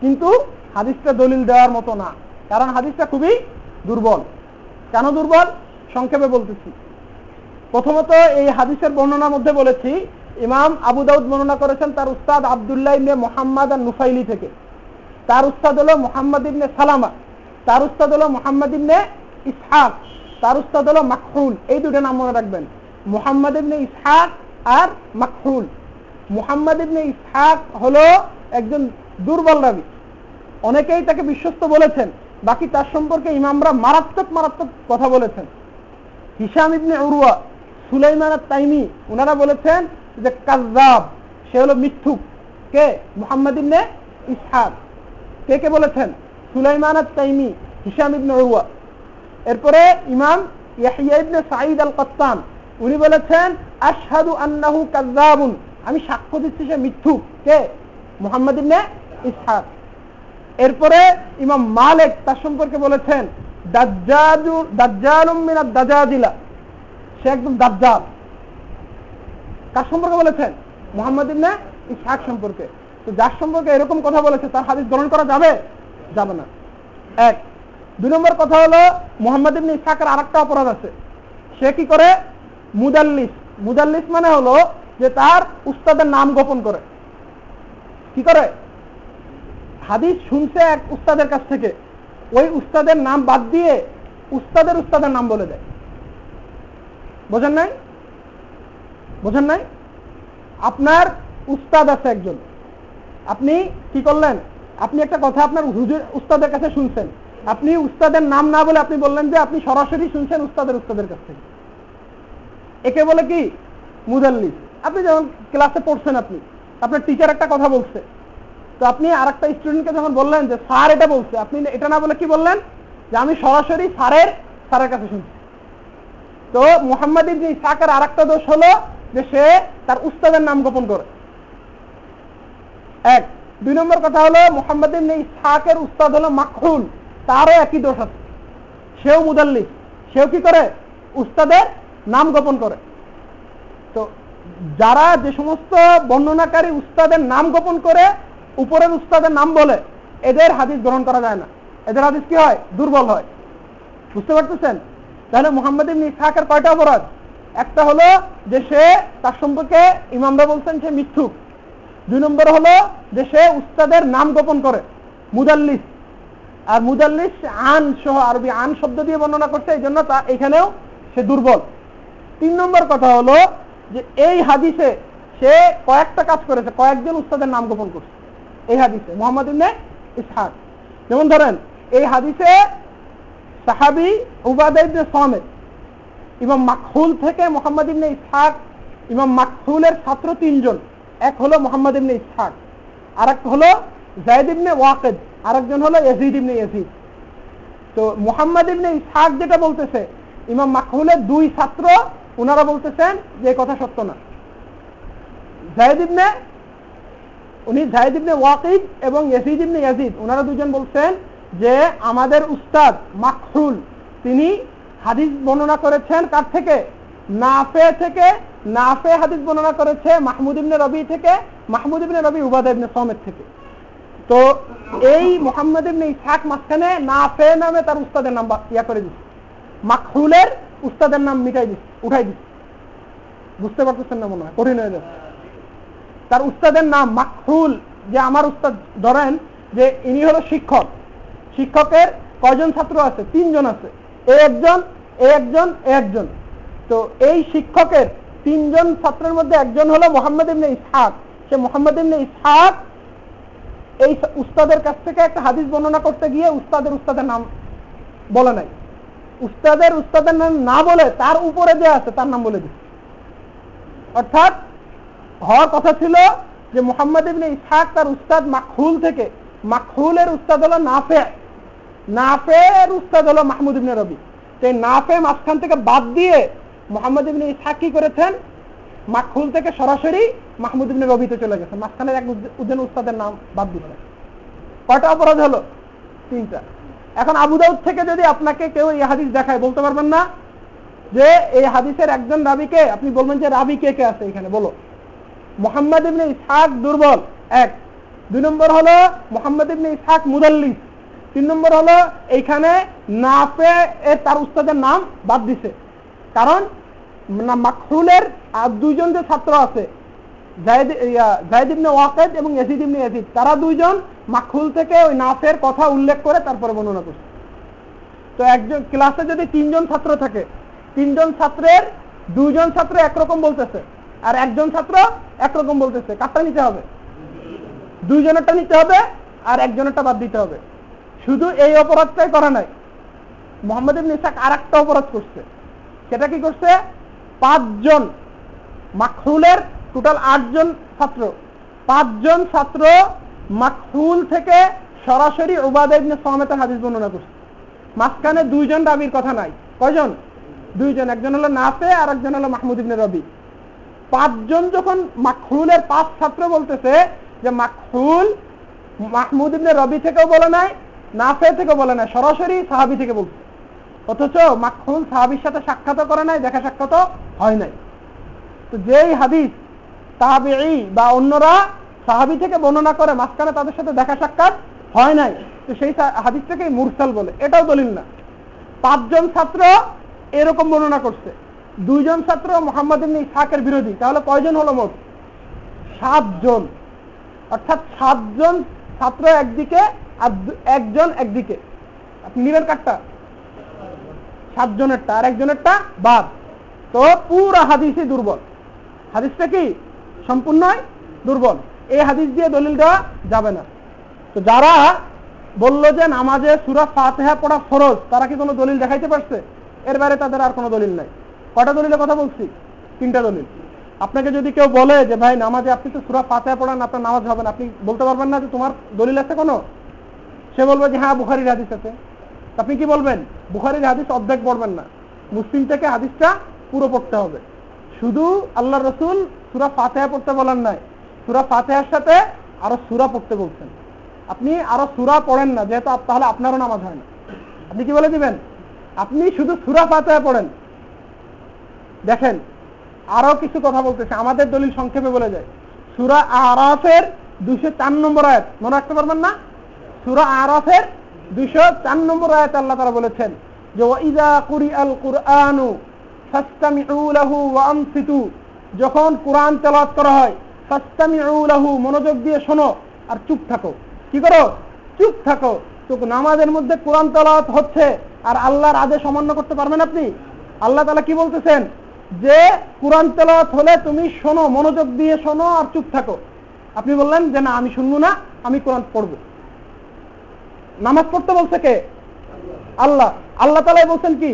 কিন্তু হাদিসটা দলিল দেওয়ার মতো না, কারণ হাদিসটা খুবই দুর্বল। কেন দুর্বল? সংক্ষেপে বলতেছি। প্রথমত এই হাদিসের বর্ণনার মধ্যে বলেছি, ইমাম আবু দাউদ বর্ণনা করেছেন তার উস্তাদ আবদুল্লাহ ইবনে মোহাম্মদ আর নুফাইলি থেকে। তার উস্তাদ হলো মোহাম্মদ ইবনে সালামা। তার উস্তাদ হলো মোহাম্মদ ইবনে ইসহাক, তার উস্তাদ হলো মাকহুল। এই দুটো নাম মনে রাখবেন। মোহাম্মদ ইবনে ইসহাক আর মাকহুল। মোহাম্মদ ইবনে ইসহাক হলো একজন দুর্বল রাবি। অনেকেই তাকে বিশ্বস্ত বলেছেন, বাকি তার সম্পর্কে ইমামরা মারাত্মক মারাত্মক কথা বলেছেন। Hisham ibn Urwa Sulaiman Taimi ওনারা বলেছেন যে কাজাব সে হলো মিথ্যুক। কে? মোহাম্মদ ইবনে ইসহাক। কে কে বলেছেন? সুলাইমান তাইমি হিসাম ইবনে এরপরে ইমাম ইয়াহিয়া ইবনে সাঈদ আল উনি বলেছেন, আশহাদু আন্নাহু আমি সাক্ষ্য দিচ্ছি সে মিথ্যুক। কে? মোহাম্মদ ইবনে ইসহাক। এরপরে ইমাম মালিক তার সম্পর্কে বলেছেন দাজ্জালুমিনা সে একদম দাজ্জাল। কার সম্পর্কে বলেছেন? মোহাম্মদ ইবনে ইসহাক সম্পর্কে। তো যার সম্পর্কে এরকম কথা বলেছে, তার হাদিস গ্রহণ করা যাবে? যাবে না। এক। দুই নম্বর কথা হলো, মোহাম্মদ ইবনে ইসহাকের আর একটা অপরাধ আছে। সে কি করে? মুদাল্লিস। মুদাল্লিস মানে হলো যে তার উস্তাদের নাম গোপন করে। কি করে? হাদিস শুনছে এক উস্তাদের কাছ থেকে। ওই উস্তাদের নাম বাদ দিয়ে উস্তাদের উস্তাদের নাম বলে দেয়। বোঝেন নাই? বোঝেন নাই? আপনার উস্তাদ আছে একজন। আপনি কি করলেন? আপনি একটা কথা আপনার হুজুর উস্তাদের কাছে শুনছেন। আপনি উস্তাদের নাম না বলে আপনি বললেন যে আপনি সরাসরি শুনছেন উস্তাদের উস্তাদের কাছ থেকে। একে বলে কি? মুদাল্লিস আপনি যখন ক্লাসে পড়ছেন আপনি, আপনার টিচার একটা কথা বলছে। তো আপনি আর একটা স্টুডেন্টকে যখন বললেন যে, স্যার এটা বলছে। আপনি এটা না বলে কি বললেন? যে, আমি সরাসরি স্যারের স্যারের কাছে শুনছি। তো মোহাম্মদ ইবনে ইসাকের আর একটা দোষ হলো যে সে তার উস্তাদের নাম গোপন করে। এক। দুই নম্বর কথা হলো মোহাম্মদ ইসাকের উস্তাদ হলো মাখুল তারও একই দোষ আছে। সেও মুদাল্লিস সেও কি করে? উস্তাদের নাম গোপন করে। তো যারা যে সমস্ত বর্ণনাকারী উস্তাদের নাম গোপন করে, উপরের উস্তাদের নাম বলে, এদের হাদিস গ্রহণ করা যায় না। এদের হাদিস কি হয়? দুর্বল হয়। বুঝতে পারতেছেন? তাহলে মোহাম্মদ ইবনে ইসহাকের কয়টা অপরাধ? একটা হলো যে সে তার সম্পর্কে ইমামরা বলছেন সে মিথ্যুক। দুই নম্বর হলো যে সে উস্তাদের নাম গোপন করে, মুদাল্লিস। আর মুদাল্লিস আন সহ আরবি আন শব্দ দিয়ে বর্ণনা করছে, এই জন্য তা এখানেও সে দুর্বল। তিন নম্বর কথা হলো যে এই হাদিসে সে কয়েকটা কাজ করেছে, কয়েকজন উস্তাদের নাম গোপন করছে। এই হাদিসে, মোহাম্মদ ইবনে ইসহাক। যেমন ধরেন, এই হাদিসে সাহাবি উবাদা ইবনে সমেদ ইমাম মাকহুল থেকে মোহাম্মদ ইবনে ইসহাক, ইমাম মাকহুলের ছাত্র তিনজন। এক হলো মোহাম্মদ ইবনে ইসহাক আর এক হলো জায়দ ইবনে ওয়াকেদ, আরেকজন হলো ইয়াজিদ ইবনে ইয়াজিদ। তো মোহাম্মদ ইবনে ইসহাক যেটা বলতেছে, ইমাম মাকহুলের দুই ছাত্র ওনারা বলতেছেন যে কথা সত্য না। জায়দ ইবনে, উনি জায়দ ইবনে ওয়াকিদ এবং ইয়াজিদ ইবনে ইয়াজিদ ওনারা দুজন বলছেন যে আমাদের উস্তাদ মাকহুল, তিনি হাদিস বর্ণনা করেছেন কার থেকে, নাফে থেকে নাফে হাদিস বর্ণনা করেছে মাহমুদ ইবনে রবি থেকে, মাহমুদ ইবনে রবি উবাদা ইবনে সমেদ থেকে। তো এই মোহাম্মদ ইবনে ইসহাক মাঝখানে নাফে নামে তার উস্তাদের নাম ইয়া করে দিচ্ছে মাকহুলের উস্তাদের নাম মিটাই দিচ্ছে উঠাই দিচ্ছে বুঝতে পারতেছেন না মনে হয়? কঠিন হয়ে যাচ্ছে। তার উস্তাদের নাম মাকহুল। যে আমার উস্তাদ ধরেন যে ইনি হলো শিক্ষক। শিক্ষকের কয়জন ছাত্র আছে? তিনজন আছে। একজন একজন একজন। তো এই শিক্ষকের তিনজন ছাত্রের মধ্যে একজন হলো মোহাম্মদ ইবনে ইসহাক। সে মোহাম্মদ ইবনে ইসহাক এই উস্তাদের কাছ থেকে একটা হাদিস বর্ণনা করতে গিয়ে উস্তাদের উস্তাদের নাম বলে নাই। উস্তাদের উস্তাদের নাম না বলে তার উপরে যে আছে তার নাম বলে দিচ্ছে অর্থাৎ হওয়ার কথা ছিল যে মোহাম্মদ ইবনে ইসহাক তার উস্তাদ মাকহুল থেকে মাকহুলের উস্তাদ হলো নাফে, নাফের উস্তাদ হলো মাহমুদ ইবনে রবি। সেই নাফে মাঝখান থেকে বাদ দিয়ে মোহাম্মদ ইবনে ইসহাক কি করেছেন? মাকহুল থেকে সরাসরি মাহমুদ ইবনে রবিতে চলে গেছে মাঝখানের এক উদ্দিন উস্তাদের নাম বাদ দিচ্ছে কয়টা অপরাধ হলো? তিনটা। এখন আবু দাউদ থেকে যদি আপনাকে কেউ এই হাদিস দেখায়, বলতে পারবেন না? যে এই হাদিসের একজন রাবিকে, আপনি বলবেন যে রাবি কে কে আছে এখানে? বলো। মোহাম্মদ ইবনে ইসহাক দুর্বল, এক। দুই নম্বর হলো মোহাম্মদ ইবনে ইসহাক মুদাল্লিস। তিন নম্বর হলো এইখানে নাফে এর তার উস্তাদের নাম বাদ দিছে। কারণ মাকহুলের আর দুইজন যে ছাত্র আছে ইবনে ওয়াকেদ এবং ইবনে তারা দুইজন থেকে ওই নাফের কথা উল্লেখ করে তারপরে বর্ণনা করছে। তো একজন, ক্লাসে যদি তিনজন ছাত্র থাকে, তিনজন ছাত্রের দুইজন ছাত্র একরকম বলতেছে, আর একজন ছাত্র একরকম বলতেছে, কারটা নিতে হবে? দুইজনেরটা নিতে হবে, আর একজনেরটা বাদ দিতে হবে। শুধু এই অপরাধটাই করা নাই। মোহাম্মদ ইবনে ইসাক আর একটা অপরাধ করছে। সেটা কি করছে? পাঁচজন মাকহুলের টোটাল আটজন ছাত্র। পাঁচজন ছাত্র মাকহুল থেকে সরাসরি ওবাদা হাদিস বর্ণনা করছে। মাঝখানে দুইজন রাবির কথা নাই। কয়জন? দুইজন। একজন হলো নাফে আর একজন হলো মাহমুদ ইবনে রবি। পাঁচজন যখন মাকহুলের পাঁচ ছাত্র বলতেছে যে মাকহুল মাহমুদ ইবনে রবি থেকেও বলে নাই, নাফে থেকে বলে নাই, সরাসরি সাহাবি থেকে বলছে। অথচ মাকহুল সাহাবির সাথে সাক্ষাৎ করে নাই, দেখা সাক্ষাৎ হয় নাই। তো যেই হাদিস তাহাবি বা অন্যরা সাহাবি থেকে বর্ণনা করে, মাঝখানে তাদের সাথে দেখা সাক্ষাৎ হয় নাই। তো সেই হাদিসটাকে মুরসাল বলে, এটাও দলিল না। পাঁচজন ছাত্র এরকম বর্ণনা করছে। দুইজন ছাত্র মোহাম্মদ ইবনে ইসহাকের বিরোধী, তাহলে কয়জন হলো মোট? সাতজন। অর্থাৎ সাতজন ছাত্র একদিকে আর একজন একদিকে। নিবেন কাঠটা সাতজনেরটা আর একজনেরটা বাদ। তো পুরো হাদিসই দুর্বল। হাদিসটা কি? সম্পূর্ণই দুর্বল। এই হাদিস দিয়ে দলিল দেওয়া যাবে না। তো যারা বলল যে নামাজে সুরা ফাতেহা পড়া ফরজ, তারা কি কোনো দলিল দেখাইতে পারছে? এর বাইরে তাদের আর কোনো দলিল নাই। কটা দলিলের কথা বলছি? তিনটা দলিল। আপনাকে যদি কেউ বলে যে, ভাই, নামাজে আপনি তো সুরা ফাতেহা পড়ান, আপনার নামাজ হবে না। আপনি বলতে পারবেন না যে তোমার দলিল আছে কোনো? সে বলবে যে হ্যাঁ বুখারির হাদিস আছে। আপনি কি বলবেন? বুখারির হাদিস অর্ধেক পড়বেন না। মুসলিম থেকে হাদিসটা পুরো পড়তে হবে। শুধু আল্লাহ রসুল সুরা ফাতেহা পড়তে বলেন নাই। সুরা ফাতেহার সাথে আরও সুরা পড়তে বলছেন। আপনি আরও সুরা পড়েন না, যেহেতু তাহলে আপনারও নামাজ হয় না। আপনি কি বলে দিবেন? আপনি শুধু সুরা ফাতেহা পড়েন। দেখেন, আরও কিছু কথা বলতেছে। আমাদের দলিল সংক্ষেপে বলে যায়। সুরা আরাফের দুশো চার নম্বর আয়াত। মনে রাখতে পারবেন না? সুরা আরাফের দুশো চার নম্বর আয়াত আল্লাহ তারা বলেছেন যে ওয়াইদা কুরি আল কুরআনু যখন কোরআন তেলাওয়াত করা হয় ফাস্তামিউলাহু মনোযোগ দিয়ে শোনো আর চুপ থাকো। কি করো? চুপ থাকো। তো নামাজের মধ্যে কোরআন তেলাওয়াত হচ্ছে আর আল্লাহর আদেশ অমান্য করতে পারবেন আপনি? আল্লাহ তালা কি বলতেছেন? যে, কোরআন তেলাওয়াত হলে তুমি শোনো, মনোযোগ দিয়ে শোনো আর চুপ থাকো। আপনি বললেন যে, না, আমি শুনব না, আমি কোরআন পড়ব। নামাজ পড়তে বলছে কে? আল্লাহ। আল্লাহ তালাই বলছেন কি?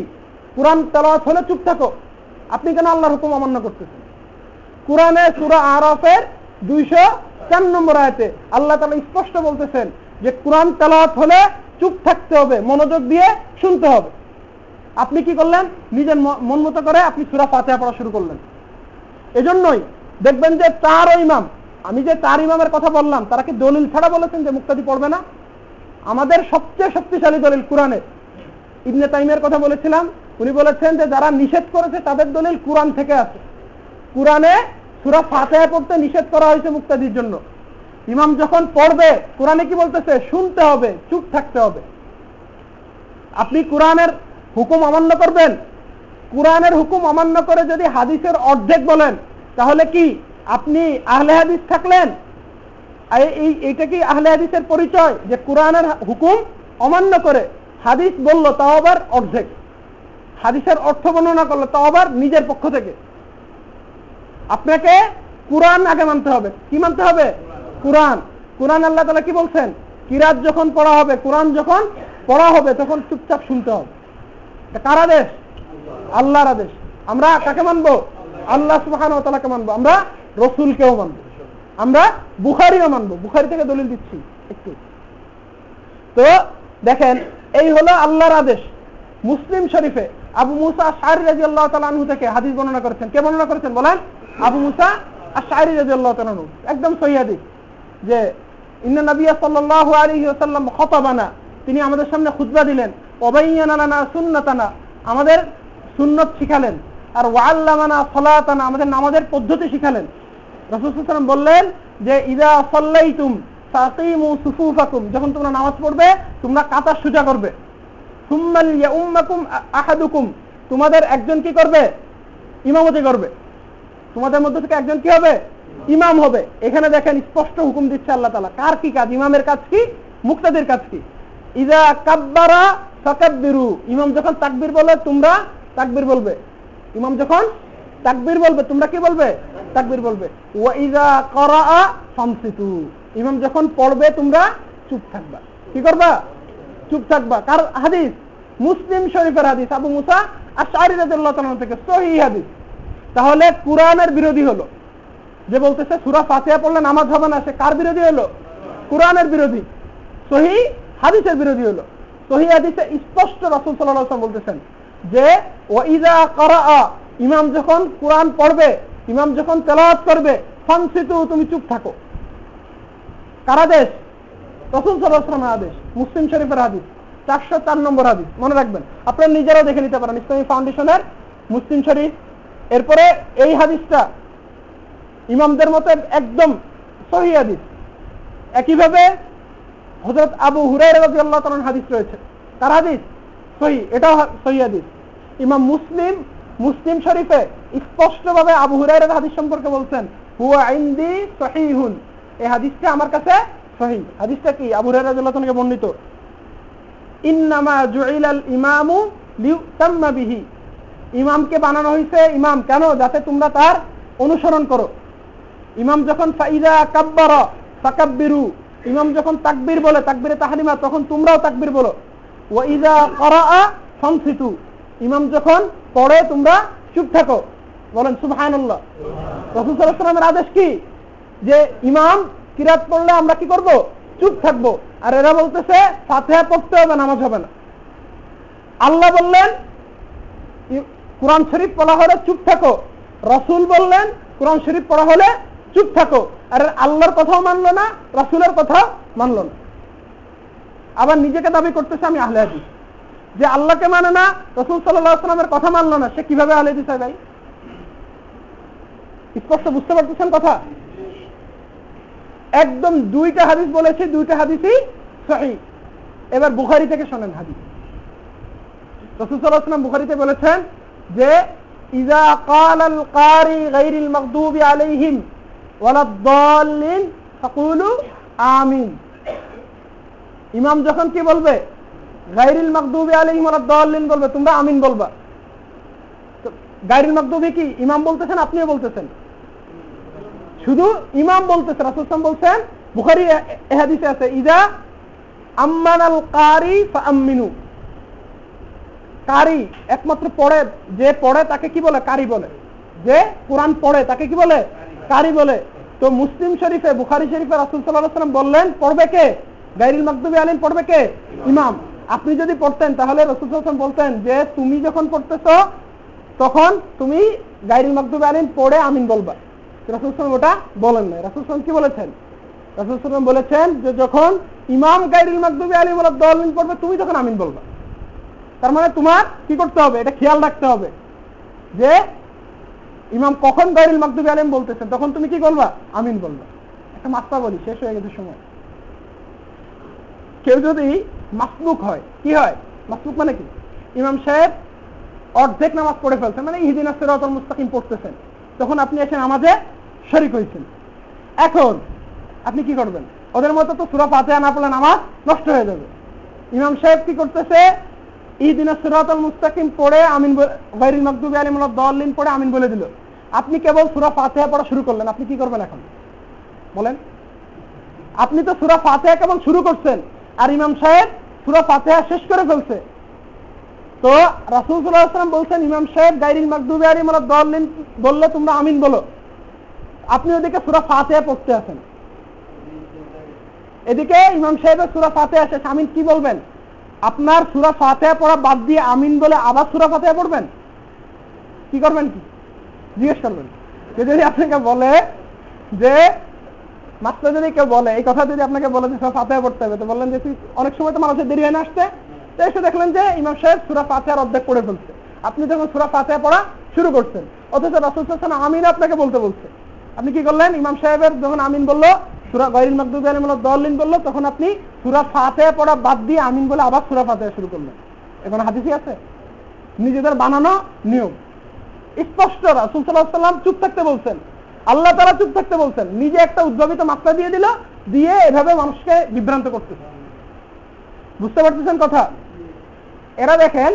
কোরআন তেলাওয়াত হলে চুপ থাকো। আপনি কেন আল্লাহর হুকুম অমান্য করতেছেন? কোরআনে সুরা আরফের দুইশো চার নম্বর আয়তে আল্লাহ তালা স্পষ্ট বলতেছেন যে কোরআন তেলাওয়াত হলে চুপ থাকতে হবে, মনোযোগ দিয়ে শুনতে হবে। আপনি কি করলেন? নিজের মন মতো করে আপনি সুরা ফাতেহা পড়া শুরু করলেন। এজন্যই দেখবেন যে তার ইমাম, আমি যে তার ইমামের কথা বললাম, তারা কি দলিল ছাড়া বলেছেন যে মুক্তাদি পড়বে না? আমাদের সবচেয়ে শক্তিশালী দলিল কোরআনের। ইবনে তাইমের কথা বলেছিলাম, উনি বলেছেন যে যারা নিষেধ করেছে তাদের দলিল কোরআন থেকে আছে। কোরআনে সুরা ফাতেহা পড়তে নিষেধ করা হয়েছে মুক্তাদির জন্য। ইমাম যখন পড়বে, কোরআনে কি বলতেছে? শুনতে হবে, চুপ থাকতে হবে। আপনি কোরআনের হুকুম অমান্য করবেন? কোরআনের হুকুম অমান্য করে যদি হাদিসের অর্ধেক বলেন, তাহলে কি আপনি আহলে হাদিস থাকলেন? এইটা কি আহলে হাদিসের পরিচয়? যে কোরআনের হুকুম অমান্য করে হাদিস বলল তাও আবার অর্ধেক। হাদিসের অর্থ বর্ণনা করল তাও আবার নিজের পক্ষ থেকে। আপনাকে কোরআন আগে মানতে হবে। কি মানতে হবে? কোরআন। কোরআন আল্লাহ তালা কি বলছেন? কিরাত যখন পড়া হবে, কোরআন যখন পড়া হবে, তখন চুপচাপ শুনতে হবে। কার আদেশ? আল্লাহর আদেশ। আমরা কাকে মানবো? আল্লাহ সুবাহান তালাকে মানবো। আমরা রসুলকেও মানবো। আমরা বুখারিও মানবো। বুখারি থেকে দলিল দিচ্ছি একটু। তো দেখেন, এই হলো আল্লাহর আদেশ। মুসলিম শরীফে আবু মুসা শাহরি রাজি আল্লাহ তালু থেকে হাদিস বর্ণনা করেছেন। কে বর্ণনা করেছেন বলেন? আবু মুসা আর শাহরি রাজি আল্লাহ তালু একদম সহিদি যে, ইন্না নবিয়া সাল্লাহ আলী ওসাল্লাম খতাবানা। তিনি আমাদের সামনে খুতবা দিলেন। অবাইয়ানা সুন্নতানা। আমাদের সুন্নত শিখালেন। আর ওয়াল্লামানা ফলাতানা আমাদের নামাজের পদ্ধতি শিখালেন। রসুলাম বললেন যে, ইদা সল্লাইতুম সাকিমু সুফুফাকুম। যখন তোমরা নামাজ পড়বে, তোমরা কাতার সোজা করবে। সুম্মাল ইয়াউম্মাকুম আহাদুকুম। তোমাদের একজন কি করবে? ইমামতি করবে। তোমাদের মধ্যে থেকে একজন কি হবে? ইমাম হবে। এখানে দেখেন স্পষ্ট হুকুম দিচ্ছে আল্লাহ তালা কার কি কাজ? ইমামের কাজ কি? মুক্তাদের কাজ কি? ইদা কাব্বারা ফাকাব্বিরু। ইমাম যখন তাকবির বলে, তোমরা তাকবির বলবে। ইমাম যখন তাকবির বলবে, তোমরা কি বলবে? তাকবির বলবে। ওয়াইদা করা ফামসিতু। ইমাম যখন পড়বে, তোমরা চুপ থাকবা। কি করবা? চুপ থাকবা। কার হাদিস? মুসলিম শরীফের হাদিস। আবু মুসা আর শাহরি রাজুল্লাহ থেকে সহি হাদিস। তাহলে কোরআনের বিরোধী হলো। যে বলতেছে, সুরা ফাতিহা পড়লে নামাজ হবে না, সে কার বিরোধী হলো? কোরআনের বিরোধী। সহি হাদিসের বিরোধী হলো। সহি হাদিসে স্পষ্ট রসুল সাল্লাহ বলতেছেন যে ওইদা করা ইমাম যখন কোরআন পড়বে ইমাম যখন তেলাওয়াত করবে ফানসিতু তুমি চুপ থাকো। কার আদেশ রসুল সাল্লাহামের আদেশ। মুসলিম শরীফের হাদিস। চারশো চার নম্বর হাদিস। মনে রাখবেন, আপনারা নিজেরাও দেখে নিতে পারেন ইসলামী ফাউন্ডেশনের মুসলিম শরীফ। এরপরে এই হাদিসটা ইমামদের মতে একদম সহি হাদিস। একইভাবে হজরত আবু হুরাই রাজি আল্লাহ তালান হাদিস রয়েছে। তার হাদিস? সহি, এটাও সহি হাদিস। ইমাম মুসলিম মুসলিম শরীফে স্পষ্টভাবে আবু হুরাইরের হাদিস সম্পর্কে বলছেন, হুয়া ইন্দি সহিহুন। এই হাদিসটা আমার কাছে সহি হাদিসটা কি? আবু রাজকে বর্ণিত। ইন্নামা জুইলাল ইমামু লিউতাম্মা বিহি। ইমামকে বানানো হয়েছে ইমাম। কেন? যাতে তোমরা তার অনুসরণ করো। ইমাম যখন ফাইদা কাব্বার, ফাকাব্বিরু। ইমাম যখন তাকবির বলে, তাকবিরে তাহারিমা তখন তোমরাও তাকবির বলো। ওয়াইদা করা সংসিতু ইমাম যখন পড়ে, তোমরা চুপ থাকো। বলেন, সুবহানাল্লাহ। রসুলামের আদেশ কি? যে ইমাম কিরাত পড়লে আমরা কি করব? চুপ থাকব। আর এরা বলতেছে, ফাতেহা পড়তে হবে, নামাজ হবে না। আল্লাহ বললেন কোরআন শরীফ পড়া হলে চুপ থাকো। রসুল বললেন, কোরআন শরীফ পড়া হলে চুপ থাকো। আর আল্লাহর কথাও মানলো না, রসুলের কথাও মানলো না। আবার নিজেকে দাবি করতেছে, আমি আহলে হাদিস। যে আল্লাহকে মানে না, রসুল সাল্লামের কথা মানলো না। সে কীভাবে আহলে হাদিস হয় ভাই? স্পষ্ট বুঝতে পারতেছেন কথা? একদম দুইটা হাদিস বলেছে, দুইটা হাদিসই সহি। এবার বুখারি থেকে শোনেন হাদিস। রসুল বুখারিতে বলেছেন যে ইজা কাল আল কারি গাইরিল মকদুবি আলাইহিম ওয়ালাদ্দাল্লিন ফাকুলু আমিন। ইমাম যখন কি বলবে? গাইরিল মকদুবি আলাইহিম ওয়ালাদ্দাল্লিন বলবে, তোমরা আমিন বলবা। গাইরিল মকদুবি কি? ইমাম বলতেছেন, আপনিও বলতেছেন। শুধু ইমাম বলতেছে রাসুলাম বলছেন, বুখারি এহাদিসে আছে, ইদা আম্মান আল কারি আমিনু কারি একমাত্র পড়ে, যে পড়ে তাকে কি বলে? কারি বলে। যে কোরআন পড়ে তাকে কি বলে? কারি বলে। তো মুসলিম শরীফে, বুখারি শরীফে রাসুল সাল্লাম বললেন, পড়বে কে? গাইরিল মকদুবী আলিম পড়বে কে? ইমাম। আপনি যদি পড়তেন, তাহলে রসুল সাল্লাম বলতেন যে, তুমি যখন পড়তেছ, তখন তুমি গাইরিল মকদুবী আলিম পড়ে আমিন বলবা। রাসুলসালাম ওটা বলেন নাই। রাসুলসালাম কি বলেছেন? বলেছেন যে যখন ইমাম গাইরুল মাকদুবি আলী বলা পড়বে তুমি তখন আমিন বলবা। তার মানে তোমার কি করতে হবে? এটা খেয়াল রাখতে হবে যে ইমাম কখন গাইরুল মাকদুবি আলিম বলতেছেন, তখন তুমি কি আমিন বলবা। একটা মাস্তা বলি, শেষ হয়ে গেছে সময়। কেউ যদি মাসলুক হয়, কি হয়? মাসলুক মানে কি? ইমাম সাহেব অর্ধেক নামাজ পড়ে ফেলছেন মানে ইহিদিন মুস্তাকিম পড়তেছেন। তখন আপনি এসে নামাজে শরিক হয়েছেন। এখন আপনি কি করবেন? ওদের মতো তো সুরা পাতে না পড়লে নামাজ নষ্ট হয়ে যাবে। ইমাম সাহেব কি করতেছে? ইদিন সুরাতল মুস্তাকিম পড়ে আমিন গৈরিল মকদুবি আলিম দলিন পড়ে আমিন বলে দিল। আপনি কেবল সুরা ফাতেহা পড়া শুরু করলেন, আপনি কি করবেন এখন? বলেন। আপনি তো সুরা ফাতেহা কেবল শুরু করছেন, আর ইমাম সাহেব সুরা ফাতেহা শেষ করে ফেলছে। তো রাসুল সাল্লাহাম বলছেন, ইমাম সাহেব গাইরিল মকদুবি আলিম দলিন বললে তোমরা আমিন বলো। আপনি ওদিকে সুরা ফাতেহা পড়তে আছেন। এদিকে ইমাম সাহেবের সুরা ফাতে আসে আমিন কি বলবেন? আপনার সুরা ফাতে পড়া বাদ দিয়ে আমিন বলে আবার সুরা ফাতে পড়বেন? কি করবেন কি? জিজ্ঞেস করবেন। যদি আপনাকে বলে যে, মাত্র যদি কেউ বলে, এই কথা যদি আপনাকে বলে যে ফাতে পড়তে হবে, তো বললেন যে অনেক সময় তো মানুষের দেরি হয় না আসতে। তো এসে দেখলেন যে ইমাম সাহেব সুরা ফাতেহার অর্ধেক পড়ে ফেলছে। আপনি যখন সুরা ফাতেহা পড়া শুরু করছেন, অথচ রাসুল আমিন আপনাকে বলতে বলছে। আপনি কি করলেন? ইমাম সাহেবের যখন আমিন বলল, সুরা গৈরিল মকদুবি আলিম দলিন বলল, তখন আপনি সুরা ফাতে পড়া বাদ দিয়ে আমিন বলে আবার সুরা ফাতে শুরু করলেন। এখন হাদিসি আছে। নিজেদের বানানো নিয়ম। স্পষ্ট, রাসুল সাল্লাহ সাল্লাম চুপ থাকতে বলছেন। আল্লাহ তারা চুপ থাকতে বলছেন। নিজে একটা উদ্ভাবিত মাত্রা দিয়ে দিল, দিয়ে এভাবে মানুষকে বিভ্রান্ত করতেছে। বুঝতে পারতেছেন কথা? এরা দেখেন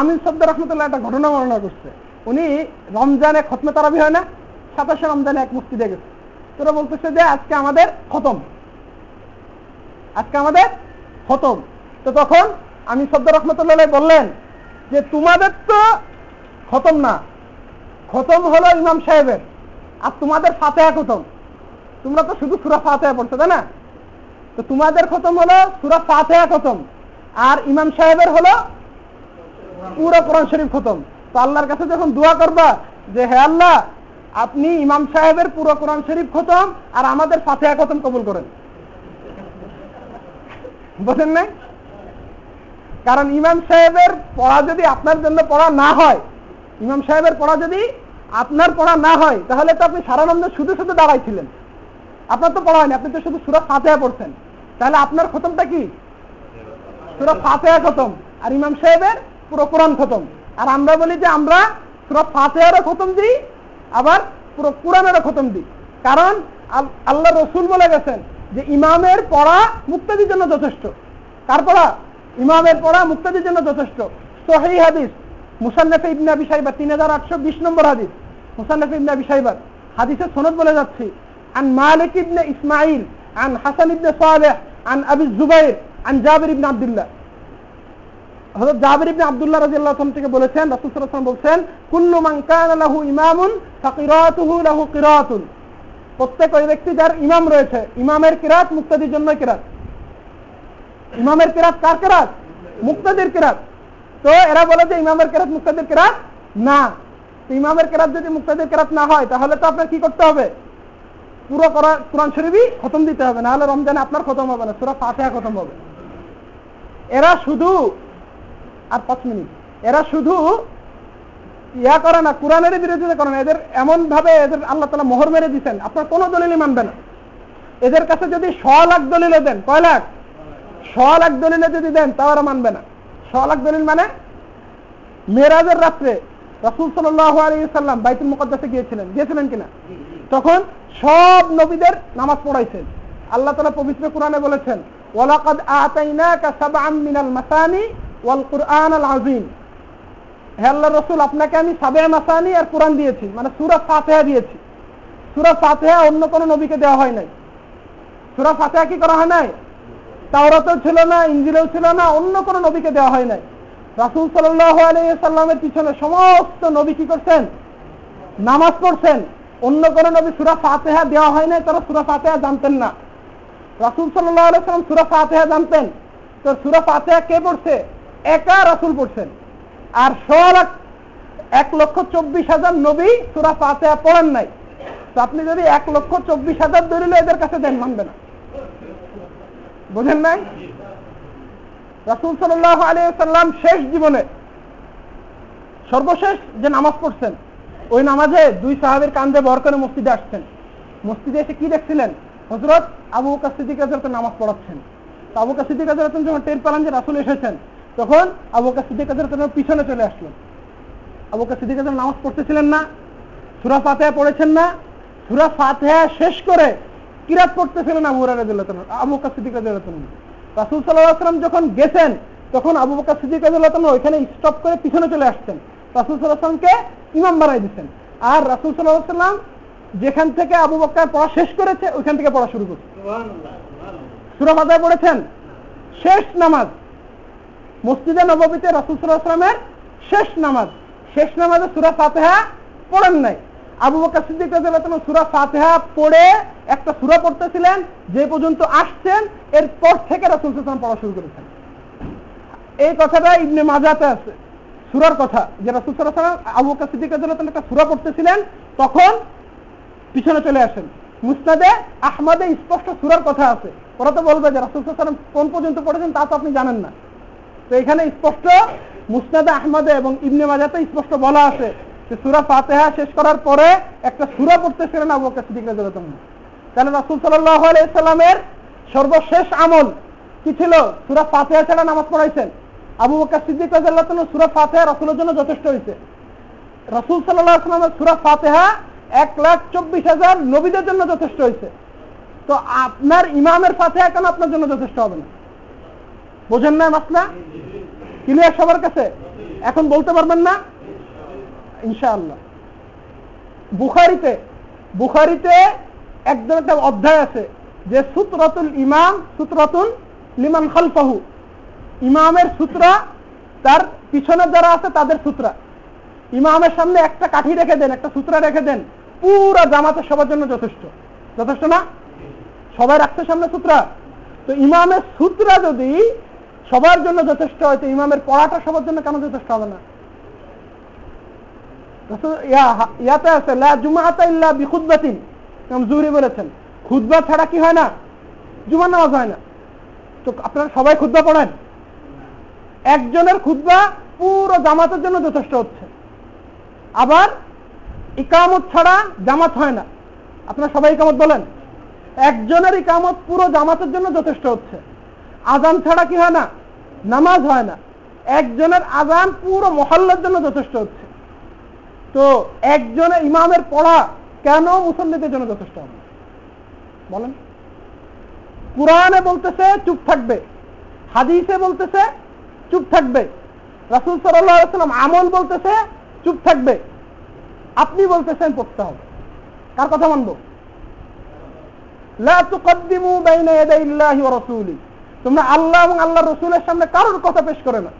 আমিন শব্দ রহমতুল্লাহ একটা ঘটনা বর্ণনা করছে। উনি রমজানে খতমে তারাবি হয় না, সাতাশে রমজানে এক মুক্তি দিয়ে গেছে তোরা বলতেছে যে আজকে আমাদের খতম। আজকে আমাদের খতম। তো তখন আমি শব্দ রহমতুল্লাহ বললেন যে, তোমাদের তো খতম না। খতম হলো ইমাম সাহেবের, আর তোমাদের ফাতেহা খতম। তোমরা তো শুধু সুরা ফাতেহা পড়ছো, তাই না? তো তোমাদের খতম হলো সুরা ফাতেহা খতম, আর ইমাম সাহেবের হলো পুরো কোরআন শরীফ খতম। তো আল্লাহর কাছে যখন দোয়া করবা যে, হে আল্লাহ, আপনি ইমাম সাহেবের পুরো কোরআন শরীফ খতম আর আমাদের ফাতেহা খতম কবুল করেন। বোঝেন নাই? কারণ ইমাম সাহেবের পড়া যদি আপনার জন্য পড়া না হয়, ইমাম সাহেবের পড়া যদি আপনার পড়া না হয়, তাহলে তো আপনি সারা নন্দে শুধু শুধু দাঁড়াইছিলেন। আপনার তো পড়া হয়নি, আপনি তো শুধু সুরা ফাতেহা পড়ছেন। তাহলে আপনার খতমটা কি? সুরা ফাতেহা খতম। আর ইমাম সাহেবের পুরো কোরআন খতম। আর আমরা বলি যে আমরা সুরা ফাতেহারও খতম দিই, আবার পুরো কোরআনেরও খতম দিই। কারণ আল্লাহ রসুল বলে গেছেন যে ইমামের পড়া মুক্তাদির জন্য যথেষ্ট। কার পড়া? ইমামের পড়া মুক্তাদির জন্য যথেষ্ট। সোহেই হাদিস, মুসান্নাফে ইবনা বিশাইবার তিন হাজার আটশো বিশ নম্বর হাদিস। মুসান্নাফে ইবনা বিশাইবার হাদিসে সনদ বলে যাচ্ছি। আন মালিক ইবনে ইসমাইল আন হাসান ইবনে সোয়াবেহ আন আবি জুবাইর, আন জাবির ইবনা আবদুল্লাহ। হজরত জাবির ইবনে আব্দুল্লাহ রাদিয়াল্লাহু থেকে বলেছেন, রাসূল সাল্লাল্লাহু আলাইহি বলেছেন কুল্লু মান কানা লাহু ইমামুন ফাকিরাতুহু লাহু কিরাতুন। প্রত্যেক ওই ব্যক্তি যার ইমাম রয়েছে, ইমামের কিরাত মুক্তাদির জন্য কিরাত। ইমামের কিরাত কার কিরাত? মুক্তাদির কিরাত। তো এরা বলে যে ইমামের না। ইমামের যদি মুক্তাদের না হয়, তাহলে তো আপনার কি করতে হবে? পুরো করা কোরআন শরীফই খতম দিতে হবে, নাহলে রমজানে আপনার খতম হবে না, সুরা ফাতেহা খতম হবে। এরা শুধু আর পাঁচ মিনিট। এরা শুধু ইয়া করে না কোরআনের বিরোধিতা করে না। এদের এমন ভাবে এদের আল্লাহ তালা মোহর মেরে দিচ্ছেন আপনার কোনো দলিলই মানবে না। এদের কাছে যদি শ লাখ দলিলে দেন, কয় লাখ? শ লাখ দলিলে যদি দেন, তাও ওরা মানবে না। ছ লাখ দলিল মানে মেয়েরাজের রাত্রে রসুল সাল্লাম বাইতুল মুকদ্দাসে গিয়েছিলেন। গিয়েছিলেন কিনা? তখন সব নবীদের নামাজ পড়াইছেন। আল্লাহ তালা পবিত্র কোরআনে বলেছেন, ওয়ালাকাদ আতাইনাকা সাবআম মিনাল মাসানি ওয়াল কুরআন আল আল্লাহ রসুল, আপনাকে আমি সাবে মাসানি আর কোরআন দিয়েছি মানে সূরা ফাতিহা দিয়েছি। সূরা ফাতিহা অন্য নবীকে দেওয়া হয় নাই। সূরা ফাতিহা কি করা হয় নাই? ছিল না ছিল না, অন্য নবীকে দেওয়া হয় নাই। রাসুল সাল্লামের পিছনে সমস্ত নবী কি করছেন? নামাজ পড়ছেন। অন্য কোন নবী সুরা ফাতেহা দেওয়া হয় নাই, তারা সুরা ফাতেহা জানতেন না। রাসুল সাল্লাম সুরা ফাতেহা জানতেন। তো সুরা ফাতেহা কে পড়ছে? একা রাসুল পড়ছেন আর লাখ এক লক্ষ চব্বিশ হাজার নবী সুরা ফাতেহা পড়েন নাই। তো আপনি যদি এক লক্ষ চব্বিশ হাজার দলিল এদের কাছে দেন, মানবে না। বুঝেন নাই? রাসুল সাল্লাহ আলিয়াল্লাম শেষ জীবনে সর্বশেষ যে নামাজ পড়ছেন, ওই নামাজে দুই সাহাবের কান্দে বর করে মসজিদে আসছেন। মসজিদে এসে কি দেখছিলেন? হজরত আবু কাসিদ্দিক নামাজ পড়াচ্ছেন। আবু কাসিদ্দিক যখন টের পেলাম যে রাসুল এসেছেন তখন আবু কাসিদ্দিক পিছনে চলে আসলেন আবু কাসিদ্দিক নামাজ পড়তেছিলেন না সুরা ফাতেহা পড়েছেন না সুরা ফাতেহা শেষ করে কিরাত পড়তেছিলেন আবু রাদিল্লাহ আবু বকর সিদ্দিক রাসুল সাল্লাম যখন গেছেন তখন আবু বকর সিদ্দিক ওইখানে স্টপ করে পিছনে চলে আসছেন। রাসুল সাল্লাহামকে ইমাম বানাই দিচ্ছেন। আর রাসুল সাল্লাহাম যেখান থেকে আবু বক্কার পড়া শেষ করেছে ওইখান থেকে পড়া শুরু করছে। সুরা ফাতায় পড়েছেন? শেষ নামাজ। মসজিদে নবীতে রাসুল সাল্লাহামের শেষ নামাজ। শেষ নামাজে সুরা ফাতেহা পড়েন নাই। আবু বকর সিদ্দিক সুরা ফাতেহা পড়ে একটা সুরা পড়তেছিলেন, যে পর্যন্ত আসছেন, এরপর থেকে রাসুল সাল্লাম পড়া শুরু করেছেন। এই কথাটা ইবনে মাজাতে আছে। সুরার কথা, যে রাসুল সাল্লাম আবু বকর সিদ্দিক একটা সুরা পড়তেছিলেন, তখন পিছনে চলে আসেন। মুসনাদে আহমদে স্পষ্ট সুরার কথা আছে। ওরা তো বলবে যে রাসুল সাল্লাম কোন পর্যন্ত পড়েছেন তা তো আপনি জানেন না। তো এখানে স্পষ্ট মুসনাদে আহমদে এবং ইবনে মাজাতে স্পষ্ট বলা আছে যে সুরা ফাতেহা শেষ করার পরে একটা সুরা পড়তেছিলেন আবু বকর সিদ্দিক রাদিয়াল্লাহু তাহলে রাসূল সাল্লাল্লাহু আলাইহি সাল্লামের সর্বশেষ আমল কি ছিল? সুরা ফাতেহা ছাড়া নামাজ পড়াইছেন। আবু বকর সিদ্দিক রাদিয়াল্লাহু তাআলা সুরা ফাতেহা রাসূলের জন্য যথেষ্ট হয়েছে রাসূল সাল্লাল্লাহু আলাইহি সাল্লামের সুরা ফাতেহা এক লাখ চব্বিশ হাজার নবীদের জন্য যথেষ্ট হয়েছে তো আপনার ইমামের ফাতেহা কেন আপনার জন্য যথেষ্ট হবে না? বোঝেন না মাসলা? ক্লিয়ার সবার কাছে? এখন বলতে পারবেন না? ইনশাআল্লাহ। বুখারিতে বুখারিতে একদম একটা অধ্যায় আছে যে সুতরাতুল ইমাম, সুতরাতুল লিমান খালফাহু। ইমামের সূত্রা, তার পিছনে যারা আছে তাদের সূত্রা। ইমামের সামনে একটা কাঠি রেখে দেন, একটা সূত্রা রেখে দেন। পুরো জামাতের সবার জন্য যথেষ্ট। যথেষ্ট না? সবাই রাখছে সামনে সূত্রা। তো ইমামের সূত্রা যদি সবার জন্য যথেষ্ট হয় তো ইমামের পড়াটা সবার জন্য কেন যথেষ্ট হবে না? ইয়াতে আছে, লা ইল্লা বিখুদবাতিন জুহরি বলেছেন খুদবা ছাড়া কি হয় না? জুমার নামাজ হয় না। তো আপনারা সবাই খুদ্া পড়েন? একজনের খুদ্া পুরো জামাতের জন্য যথেষ্ট হচ্ছে। আবার ইকামত ছাড়া জামাত হয় না। আপনারা সবাই ইকামত বলেন? একজনের ইকামত পুরো জামাতের জন্য যথেষ্ট হচ্ছে। আজান ছাড়া কি হয় না? নামাজ হয় না। একজনের আজান পুরো মহল্লার জন্য যথেষ্ট হচ্ছে। তো একজনের ইমামের পড়া কেন মুসল্লিদের জন্য যথেষ্ট হবে? বলেন। কোরআনে বলতেছে, চুপ থাকবে। হাদিসে বলতেছে, চুপ থাকবে। রাসুল সাল্লাম আমল বলতেছে, চুপ থাকবে। আপনি বলতেছেন, পড়তে হবে। কার কথা মানব? তোমরা আল্লাহ এবং আল্লাহ রসুলের সামনে কারোর কথা পেশ করে না।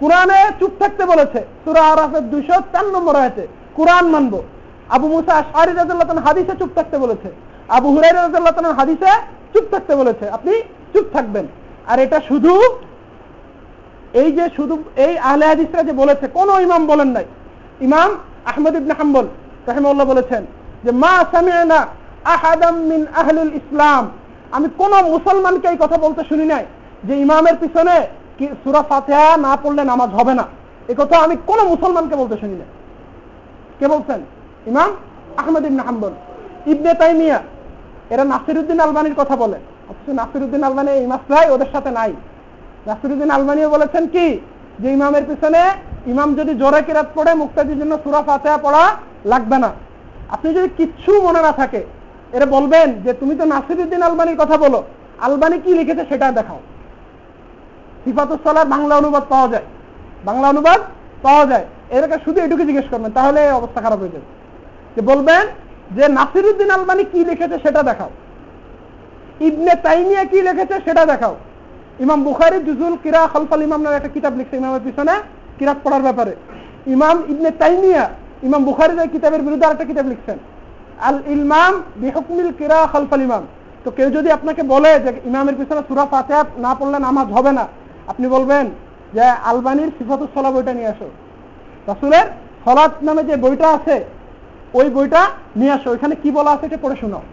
কোরআনে চুপ থাকতে বলেছে, সুরা আরাফের দুইশো চার নম্বর আছে কোরআন মানবো। আবু মুসা আশারি রাজাল্লাহ হাদিসে চুপ থাকতে বলেছে। আবু হুরাই রাজাল্লাহ হাদিসে চুপ থাকতে বলেছে। আপনি চুপ থাকবেন। আর এটা শুধু, এই যে শুধু, এই আহলে হাদিসরা যে বলেছে, কোন ইমাম বলেন নাই। ইমাম আহমদ ইবনে হাম্বল রাহিমাল্লাহ বলেছেন যে, মা সামিনা আহাদাম মিন আহলুল ইসলাম। আমি কোন মুসলমানকে এই কথা বলতে শুনি নাই যে ইমামের পিছনে কি সুরা ফাতিহা না পড়লে নামাজ হবে না। এ কথা আমি কোন মুসলমানকে বলতে শুনি না কে বলছেন? ইমাম আহমদ ইবনে হাম্বল। ইবনে তাইমিয়া, এরা নাসিরুদ্দিন আলবানির কথা বলে। অথচ নাসিরুদ্দিন আলবানি এই মাসলাই ওদের সাথে নাই। নাসিরুদ্দিন আলবানিও বলেছেন কি? যে ইমামের পিছনে ইমাম যদি জোরে কিরাত পড়ে, মুক্তাদির জন্য সুরা ফাতেহা পড়া লাগবে না। আপনি যদি কিচ্ছু মনে না থাকে এরা বলবেন যে, তুমি তো নাসিরুদ্দিন আলবানির কথা বলো। আলবানি কি লিখেছে সেটা দেখাও। সিফাতুসালার বাংলা অনুবাদ পাওয়া যায়। বাংলা অনুবাদ পাওয়া যায়। এরকে শুধু এটুকু জিজ্ঞেস করবেন, তাহলে অবস্থা খারাপ হয়ে যাবে। যে বলবেন যে, নাসিরুদ্দিন আলবানি কি লিখেছে সেটা দেখাও। ইবনে তাইমিয়া কি লিখেছে সেটা দেখাও। ইমাম বুখারি জুজুল কিরা খলফাল ইমাম নামে একটা কিতাব লিখছে ইমামের পিছনে, কিরাত পড়ার ব্যাপারে। ইমাম ইবনে তাইমিয়া, ইমাম যে কিতাবের বিরুদ্ধে একটা কিতাব লিখছেন। আল ইলমাম বিহকমিল কিরা খলফাল ইমাম। তো কেউ যদি আপনাকে বলে যে ইমামের পিছনে সুরা ফাতে না পড়লে নামাজ হবে না, আপনি বলবেন যে আলবানির সিফাতুস সলা বইটা নিয়ে আসো। রাসুলের সলাৎ নামে যে বইটা আছে, ওই বইটা নিয়ে আসো। ওইখানে কি বলা আছে এটা পড়ে শোনাও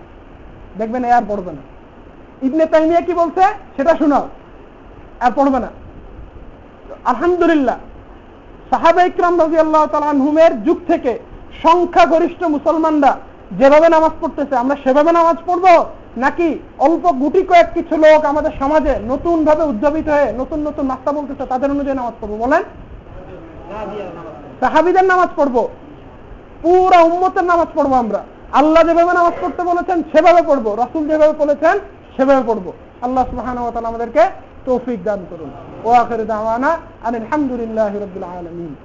দেখবেন এ আর পড়বে না। ইবনে তাইমিয়া কি বলছে সেটা শোনাও আর পড়বে না। আলহামদুলিল্লাহ সাহাবা ইকরাম রাজি আল্লাহ তালহুমের যুগ থেকে সংখ্যাগরিষ্ঠ মুসলমানরা যেভাবে নামাজ পড়তেছে, আমরা সেভাবে নামাজ পড়ব? নাকি অল্প গুটি কয়েক কিছু লোক আমাদের সমাজে নতুন ভাবে উদ্যাপিত হয়ে নতুন নতুন নাস্তা বলতেছে, তাদের অনুযায়ী নামাজ পড়ব, বলেন? সাহাবিদের নামাজ পড়ব। পুরা উম্মতের নামাজ পড়ব আমরা। আল্লাহ যেভাবে নামাজ পড়তে বলেছেন, সেভাবে পড়ব। রসুল যেভাবে বলেছেন, সেভাবে পড়ব। আল্লাহ সুবাহান আমাদেরকে তৌফিক দান করুন। ও আখের দাওয়ানা আলহামদুলিল্লাহ রবিল আলমিন।